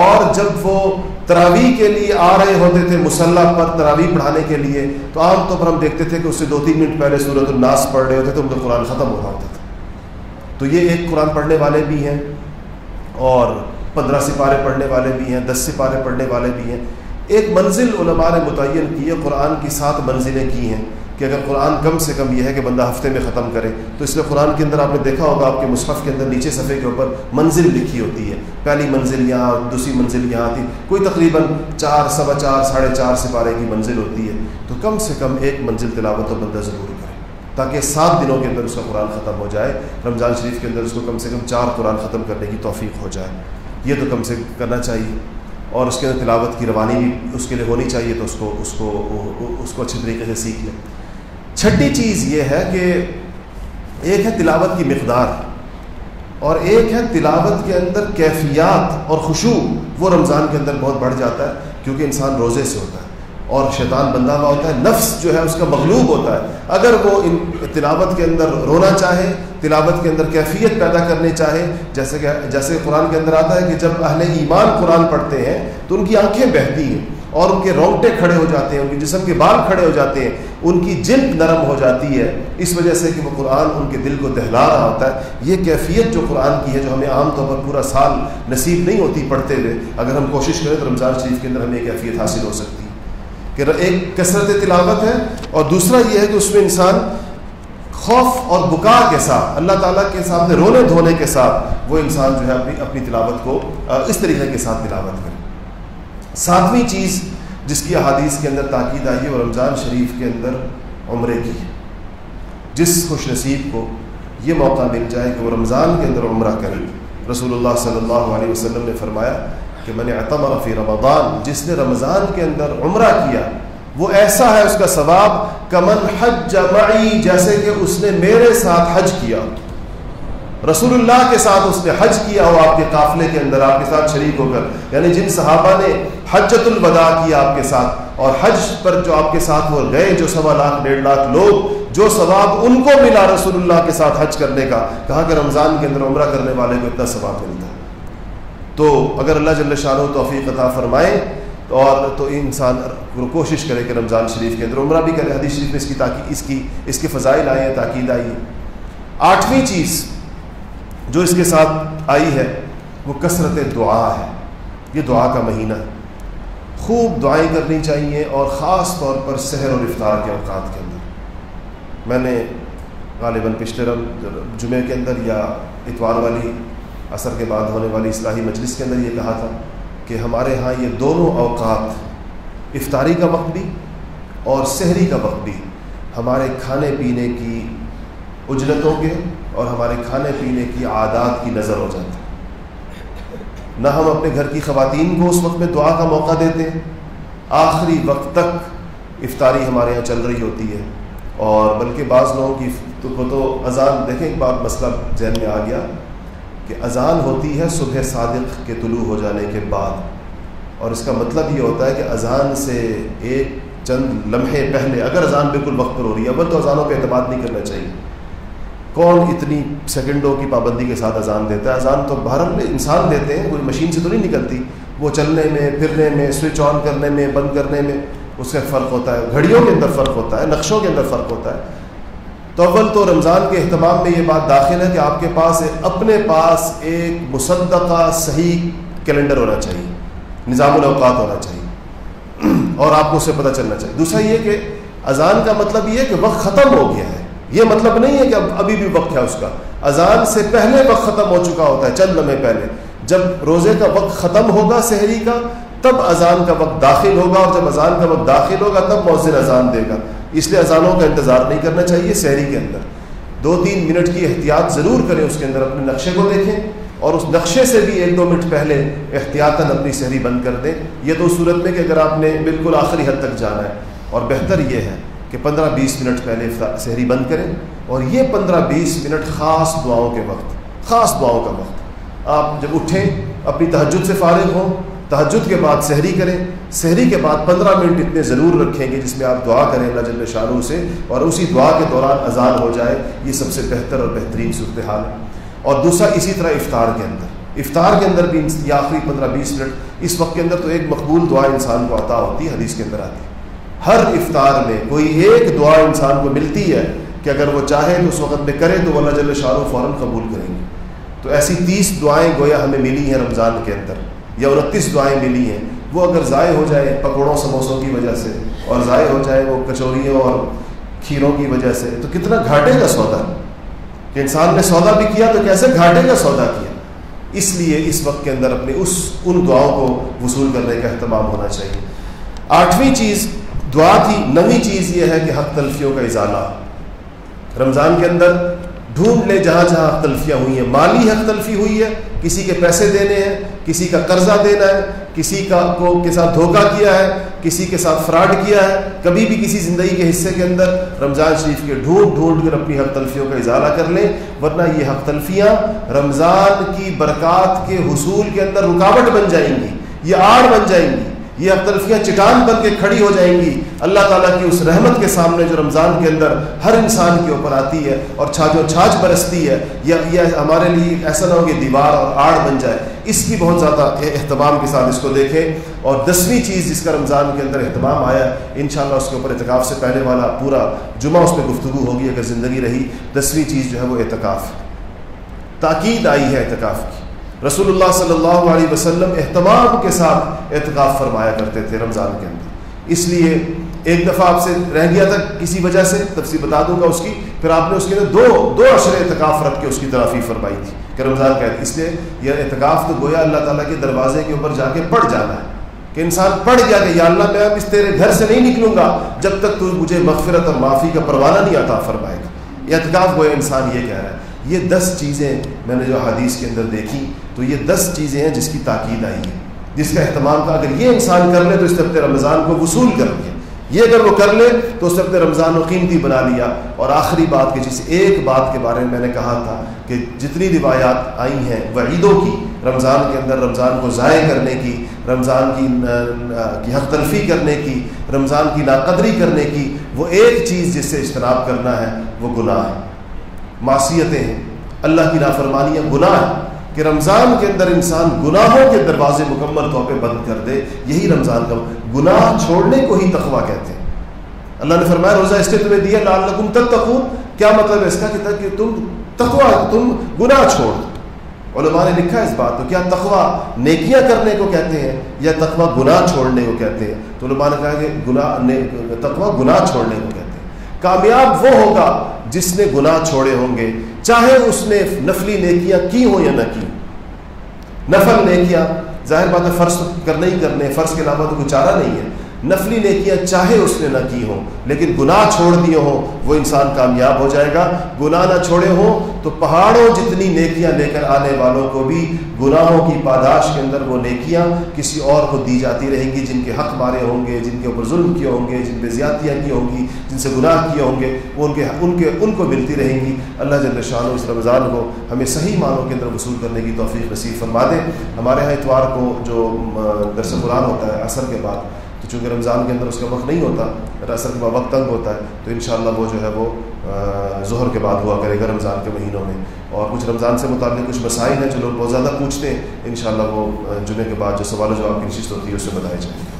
اور جب وہ تراویح کے لیے آ رہے ہوتے تھے مسلح پر تراویح پڑھانے کے لیے، تو عام طور پر ہم دیکھتے تھے کہ اس سے دو تین منٹ پہلے صورت الناس پڑھ رہے ہوتے تھے ان کا قرآن ختم ہو رہا ہوتا تھا۔ تو یہ ایک قرآن پڑھنے والے بھی ہیں اور پندرہ سپارے پڑھنے والے بھی ہیں، دس سپارے پڑھنے والے بھی ہیں۔ ایک منزل علماء نے متعین کی ہے، قرآن کی سات منزلیں کی ہیں کہ اگر قرآن کم سے کم یہ ہے کہ بندہ ہفتے میں ختم کرے۔ تو اس لیے قرآن کے اندر آپ نے دیکھا ہوگا، آپ کے مصحف کے اندر نیچے صفحے کے اوپر منزل لکھی ہوتی ہے۔ پہلی منزل یہاں، دوسری منزل یہاں تھی۔ کوئی تقریباً چار، سوا چار، ساڑھے چار سپارے کی منزل ہوتی ہے۔ تو کم سے کم ایک منزل تلاوت و بندہ ضرور کرے۔ تاکہ سات دنوں کے اندر اس کا قرآن ختم ہو جائے۔ رمضان شریف کے اندر اس کو کم سے کم چار قرآن ختم کرنے کی توفیق ہو جائے۔ یہ تو کم سے کرنا چاہیے۔ اور اس کے اندر تلاوت کی روانی بھی اس کے لیے ہونی چاہیے تو اس کو اس کو اس کو اچھے طریقے سے سیکھ لیں۔ چھٹی چیز یہ ہے کہ ایک ہے تلاوت کی مقدار، اور ایک ہے تلاوت کے اندر کیفیات اور خوشبو، وہ رمضان کے اندر بہت بڑھ جاتا ہے کیونکہ انسان روزے سے ہوتا ہے۔ اور شیطان بندہ ہوا ہوتا ہے، نفس جو ہے اس کا مغلوب ہوتا ہے۔ اگر وہ ان تلاوت کے اندر رونا چاہے، تلاوت کے اندر کیفیت پیدا کرنے چاہے، جیسے کہ، جیسے قرآن کے اندر آتا ہے کہ جب اہل ایمان قرآن پڑھتے ہیں، تو ان کی آنکھیں بہتی ہیں اور ان کے رونگٹے کھڑے ہو جاتے ہیں، ان کے جسم کے بال کھڑے ہو جاتے ہیں، ان کی جلد نرم ہو جاتی ہے۔ اس وجہ سے کہ وہ قرآن ان کے دل کو دہلا رہا ہوتا ہے۔ یہ کیفیت جو قرآن کی ہے، جو ہمیں عام طور پر پورا سال نصیب نہیں ہوتی پڑھتے ہوئے، اگر ہم کوشش کریں تو رمضان شریف کے اندر ہمیں یہ کیفیت حاصل ہو سکتی ہے۔ کہ ایک کثرت تلاوت ہے اور دوسرا یہ ہے کہ اس میں انسان خوف اور بکا کے ساتھ، اللہ تعالیٰ کے سامنے رونے دھونے کے ساتھ وہ انسان جو ہے اپنی اپنی تلاوت کو اس طریقے کے ساتھ تلاوت کرے۔ ساتویں چیز جس کی احادیث کے اندر تاکید آئی ہے وہ رمضان شریف کے اندر عمرے کی ہے۔ جس خوش نصیب کو یہ موقع مل جائے کہ وہ رمضان کے اندر عمرہ کرے۔ رسول اللہ صلی اللہ علیہ وسلم نے فرمایا کہ میں نے عتمر فی رمضان، جس نے رمضان کے اندر عمرہ کیا، وہ ایسا ہے اس کا ثواب کمن حج جمعی جیسے کہ اس نے میرے ساتھ حج کیا۔ رسول اللہ کے ساتھ اس نے حج کیا ہو آپ کے قافلے کے اندر آپ کے ساتھ شریک ہو کر یعنی جن صحابہ نے حجت الوداع کیا آپ کے ساتھ، اور حج پر جو آپ کے ساتھ وہ گئے، جو سوا لاکھ، ڈیڑھ لاکھ لوگ، جو ثواب ان کو ملا رسول اللہ کے ساتھ حج کرنے کا، کہا کہ رمضان کے اندر عمرہ کرنے والے کو اتنا ثواب ملتا ہے۔ تو اگر اللہ جل شاہ توفیق عطا فرمائے اور تو انسان کوشش کرے کہ رمضان شریف کے اندر عمرہ بھی کرے، حدیث شریف میں اس کی تاکہ اس کی، اس کے فضائل آئے ہیں، تاکید آئی ہے۔ آٹھویں چیز جو اس کے ساتھ آئی ہے، وہ کثرت دعا ہے۔ یہ دعا کا مہینہ۔ ہے خوب دعائیں کرنی چاہیے اور خاص طور پر سحر اور افطار کے اوقات کے اندر۔ میں نے غالباً پچھلے جمعے کے اندر یا اتوار والی اثر کے بعد ہونے والی اصلاحی مجلس کے اندر یہ کہا تھا کہ ہمارے ہاں یہ دونوں اوقات افطاری کا وقت بھی اور سحری کا وقت بھی ہمارے کھانے پینے کی اجرتوں کے اور ہمارے کھانے پینے کی عادات کی نظر ہو جاتی۔ نہ ہم اپنے گھر کی خواتین کو اس وقت میں دعا کا موقع دیتے ہیں آخری وقت تک افطاری ہمارے یہاں چل رہی ہوتی ہے۔ اور بلکہ بعض لوگوں کی تو تو اذان دیکھیں ایک بات مسئلہ ذہن میں آ گیا۔ کہ اذان ہوتی ہے صبح صادق کے طلوع ہو جانے کے بعد۔ اور اس کا مطلب یہ ہوتا ہے کہ اذان سے ایک چند لمحے پہلے، اگر اذان بالکل وقت پر ہو رہی ہے اول تو اذانوں پہ اعتماد نہیں کرنا چاہیے۔ کون اتنی سیکنڈوں کی پابندی کے ساتھ اذان دیتا ہے؟ اذان تو بھارت میں انسان دیتے ہیں، کوئی مشین سے تو نہیں نکلتی۔ وہ چلنے میں، پھرنے میں، سوئچ آن کرنے میں، بند کرنے میں، اس کا فرق ہوتا ہے۔ گھڑیوں کے اندر فرق ہوتا ہے، نقشوں کے اندر فرق ہوتا ہے۔ تو اول تو رمضان کے اہتمام میں یہ بات داخل ہے کہ آپ کے پاس اپنے پاس ایک مصدقہ صحیح کیلنڈر ہونا چاہیے، نظام الاوقات ہونا چاہیے، اور آپ کو اسے پتہ چلنا چاہیے۔ دوسرا یہ کہ اذان کا مطلب یہ ہے کہ وقت ختم ہو گیا ہے۔ یہ مطلب نہیں ہے کہ اب ابھی بھی وقت ہے اس کا۔ اذان سے پہلے وقت ختم ہو چکا ہوتا ہے، چند لمحے پہلے۔ جب روزے کا وقت ختم ہوگا شہری کا، تب اذان کا وقت داخل ہوگا، اور جب اذان کا وقت داخل ہوگا، تب مؤثر اذان دے گا۔ اس لیے اذانوں کا انتظار نہیں کرنا چاہیے شہری کے اندر۔ دو تین منٹ کی احتیاط ضرور کریں اس کے اندر اپنے نقشے کو دیکھیں اور اس نقشے سے بھی ایک دو منٹ پہلے احتیاطاً اپنی شہری بند کر دیں۔ یہ تو صورت میں کہ اگر آپ نے بالکل آخری حد تک جانا ہے۔ اور بہتر یہ ہے کہ پندرہ بیس منٹ پہلے شہری بند کریں۔ اور یہ پندرہ بیس منٹ خاص دعاؤں کے وقت، خاص دعاؤں کا وقت۔ آپ جب اٹھیں، اپنی تہجد سے فارغ ہوں تحجد کے بعد سحری کریں۔ سحری کے بعد پندرہ منٹ اتنے ضرور رکھیں گے جس میں آپ دعا کریں اللہ جل شاہ سے اور اسی دعا کے دوران اذان ہو جائے۔ یہ سب سے بہتر اور بہترین صورتحال ہے۔ اور دوسرا، اسی طرح افطار کے اندر۔ افطار کے اندر بھی یہ آخری پندرہ بیس منٹ، اس وقت کے اندر تو ایک مقبول دعا انسان کو عطا ہوتی ہے، حدیث کے اندر آتی ہے۔ ہر افطار میں کوئی ایک دعا انسان کو ملتی ہے کہ اگر وہ چاہے تو اس وقت میں کرے تو اللہ جل شاہ فوراً قبول کریں گے۔ تو ایسی تیس دعائیں گویا ہمیں ملی ہیں رمضان کے اندر۔ یا انتیس دعائیں ملی ہیں، وہ اگر ضائع ہو جائے پکوڑوں، سموسوں کی وجہ سے اور ضائع ہو جائے وہ کچوریوں اور کھیروں کی وجہ سے، تو کتنا گھاٹے کا سودا؟ کہ انسان نے سودا بھی کیا تو کیسے گھاٹے کا سودا کیا؟ اس لیے اس وقت کے اندر اپنے اس، ان دعاؤں کو وصول کرنے کا اہتمام ہونا چاہیے۔ آٹھویں چیز، دعا تھی، نویں چیز یہ ہے کہ حق تلفیوں کا اضالہ رمضان کے اندر ڈھونڈ لے جہاں جہاں حق تلفیاں ہوئی ہیں۔ مالی حق تلفی ہوئی ہے، کسی کے پیسے دینے ہیں کسی کا قرضہ دینا ہے، کسی کا کو کے ساتھ دھوکہ کیا ہے، کسی کے ساتھ فراڈ کیا ہے، کبھی بھی کسی زندگی کے حصے کے اندر رمضان شریف کے ڈھونڈ ڈھونڈ کر اپنی حق تلفیوں کا اظہارہ کر لیں، ورنہ یہ حق تلفیاں رمضان کی برکات کے حصول کے اندر رکاوٹ بن جائیں گی، یہ آڑ بن جائیں گی۔ یہ اب اختلفیاں چٹان بن کے کھڑی ہو جائیں گی۔ اللہ تعالیٰ کی اس رحمت کے سامنے جو رمضان کے اندر ہر انسان کے اوپر آتی ہے اور چھاجو چھاج برستی ہے یا یہ ہمارے لیے ایسا نہ ہو کہ دیوار اور آڑ بن جائے۔ اس کی بہت زیادہ اہتمام کے ساتھ اس کو دیکھیں۔ اور دسویں چیز جس کا رمضان کے اندر اہتمام آیا، انشاءاللہ اس کے اوپر اعتکاف سے پہلے والا پورا جمعہ اس پہ گفتگو ہوگی اگر زندگی رہی۔ دسویں چیز جو ہے وہ اعتکاف۔ تاکید آئی ہے اعتکاف کی۔ رسول اللہ صلی اللہ علیہ وسلم اہتمام کے ساتھ اعتکاف فرمایا کرتے تھے رمضان کے اندر۔ اس لیے ایک دفعہ آپ سے رہ گیا تھا کسی وجہ سے، تفصیل بتا دوں گا اس کی۔ پھر آپ نے اس کے اندر دو دو اشر اعتکاف رکھ کے اس کی ترافی فرمائی تھی کہ رمضان کا اس لیے یہ اعتکاف تو گویا اللہ تعالیٰ کے دروازے کے اوپر جا کے پڑ جانا ہے کہ انسان پڑھ گیا کہ یا اللہ میں اب اس تیرے گھر سے نہیں نکلوں گا، جب تک تو مجھے مغفرت اور معافی کا پروانہ نہیں آتا فرمائے گا۔ یہ اعتکاف گویا انسان یہ کہہ رہا ہے۔ یہ دس چیزیں میں نے جو حدیث کے اندر دیکھی تو یہ دس چیزیں ہیں جس کی تاکید آئی ہے جس کا اہتمام تھا، اگر یہ انسان کر لے تو اس ہفتے رمضان کو وصول کر دیا یہ اگر وہ کر لے تو اس نے اپنے رمضان و قیمتی بنا لیا۔ اور آخری بات کہ جس ایک بات کے بارے میں میں نے کہا تھا کہ جتنی روایات آئی ہیں وعیدوں کی، رمضان کے اندر رمضان کو ضائع کرنے کی، رمضان کی حق تلفی کرنے کی، رمضان کی ناقدری کرنے کی، وہ ایک چیز جس سے اجتناب کرنا ہے، وہ گناہ ہے۔ معصیتیں ہیں۔ اللہ کی نافرمانیاں گناہ ہیں۔ کہ رمضان کے اندر انسان گناہوں کے دروازے مکمل طور پہ بند کر دے، یہی رمضان کا گناہ چھوڑنے کو ہی تقوا کہتے ہیں۔ اللہ نے فرمایا، روزہ اس لیے تمہیں دیا لال لگم تک تقو کیا مطلب ہے اس کا کہ تم تقوا تم گناہ چھوڑ دو۔ علماء نے لکھا اس بات تو کیا تقوا نیکیاں کرنے کو کہتے ہیں یا تقوا گناہ چھوڑنے کو کہتے ہیں؟ تو علماء نے کہا کہ گناہ تقوا گناہ چھوڑنے کو کہتے ہیں۔ کامیاب وہ ہوگا جس نے گناہ چھوڑے ہوں گے۔ چاہے اس نے نفلی نیکیاں کی ہوں یا نہ کی نفل نیکیاں، ظاہر بات ہے، فرض کرنے ہی کرنے فرض کے علاوہ تو کوئی چارہ نہیں ہے۔ نفلی نیکیاں چاہے اس نے نہ کی ہوں، لیکن گناہ چھوڑ دیے ہوں، وہ انسان کامیاب ہو جائے گا۔ گناہ نہ چھوڑے ہوں تو پہاڑوں جتنی نیکیاں لے کر آنے والوں کو بھی گناہوں کی پاداش کے اندر وہ نیکیاں کسی اور کو دی جاتی رہیں گی، جن کے حق مارے ہوں گے، جن کے اوپر ظلم کیے ہوں گے، جن پہ زیادتیاں کی ہوں گی، جن سے گناہ کیے ہوں گے، وہ ان کے ان کے ان کو ملتی رہیں گی۔ اللہ جل شاہ اس رمضان کو ہمیں صحیح معنوں کے اندر وصول کرنے کی توفیق نصیب فرما دیں ہمارے یہاں اتوار کو جو درس قرآن ہوتا ہے اثر کے بعد تو چونکہ رمضان کے اندر اس کا وقت نہیں ہوتا اثر کے بعد وقت تنگ ہوتا ہے، تو انشاءاللہ وہ جو ہے وہ ظہر کے بعد ہوا کرے گا رمضان کے مہینوں میں۔ اور کچھ رمضان سے متعلق کچھ مسائل ہیں جو لوگ بہت زیادہ پوچھتے ہیں، انشاءاللہ وہ جمعے کے بعد جو سوال و جواب کی نشست ہوتی ہے، اس سے بتائے جائیں۔ گے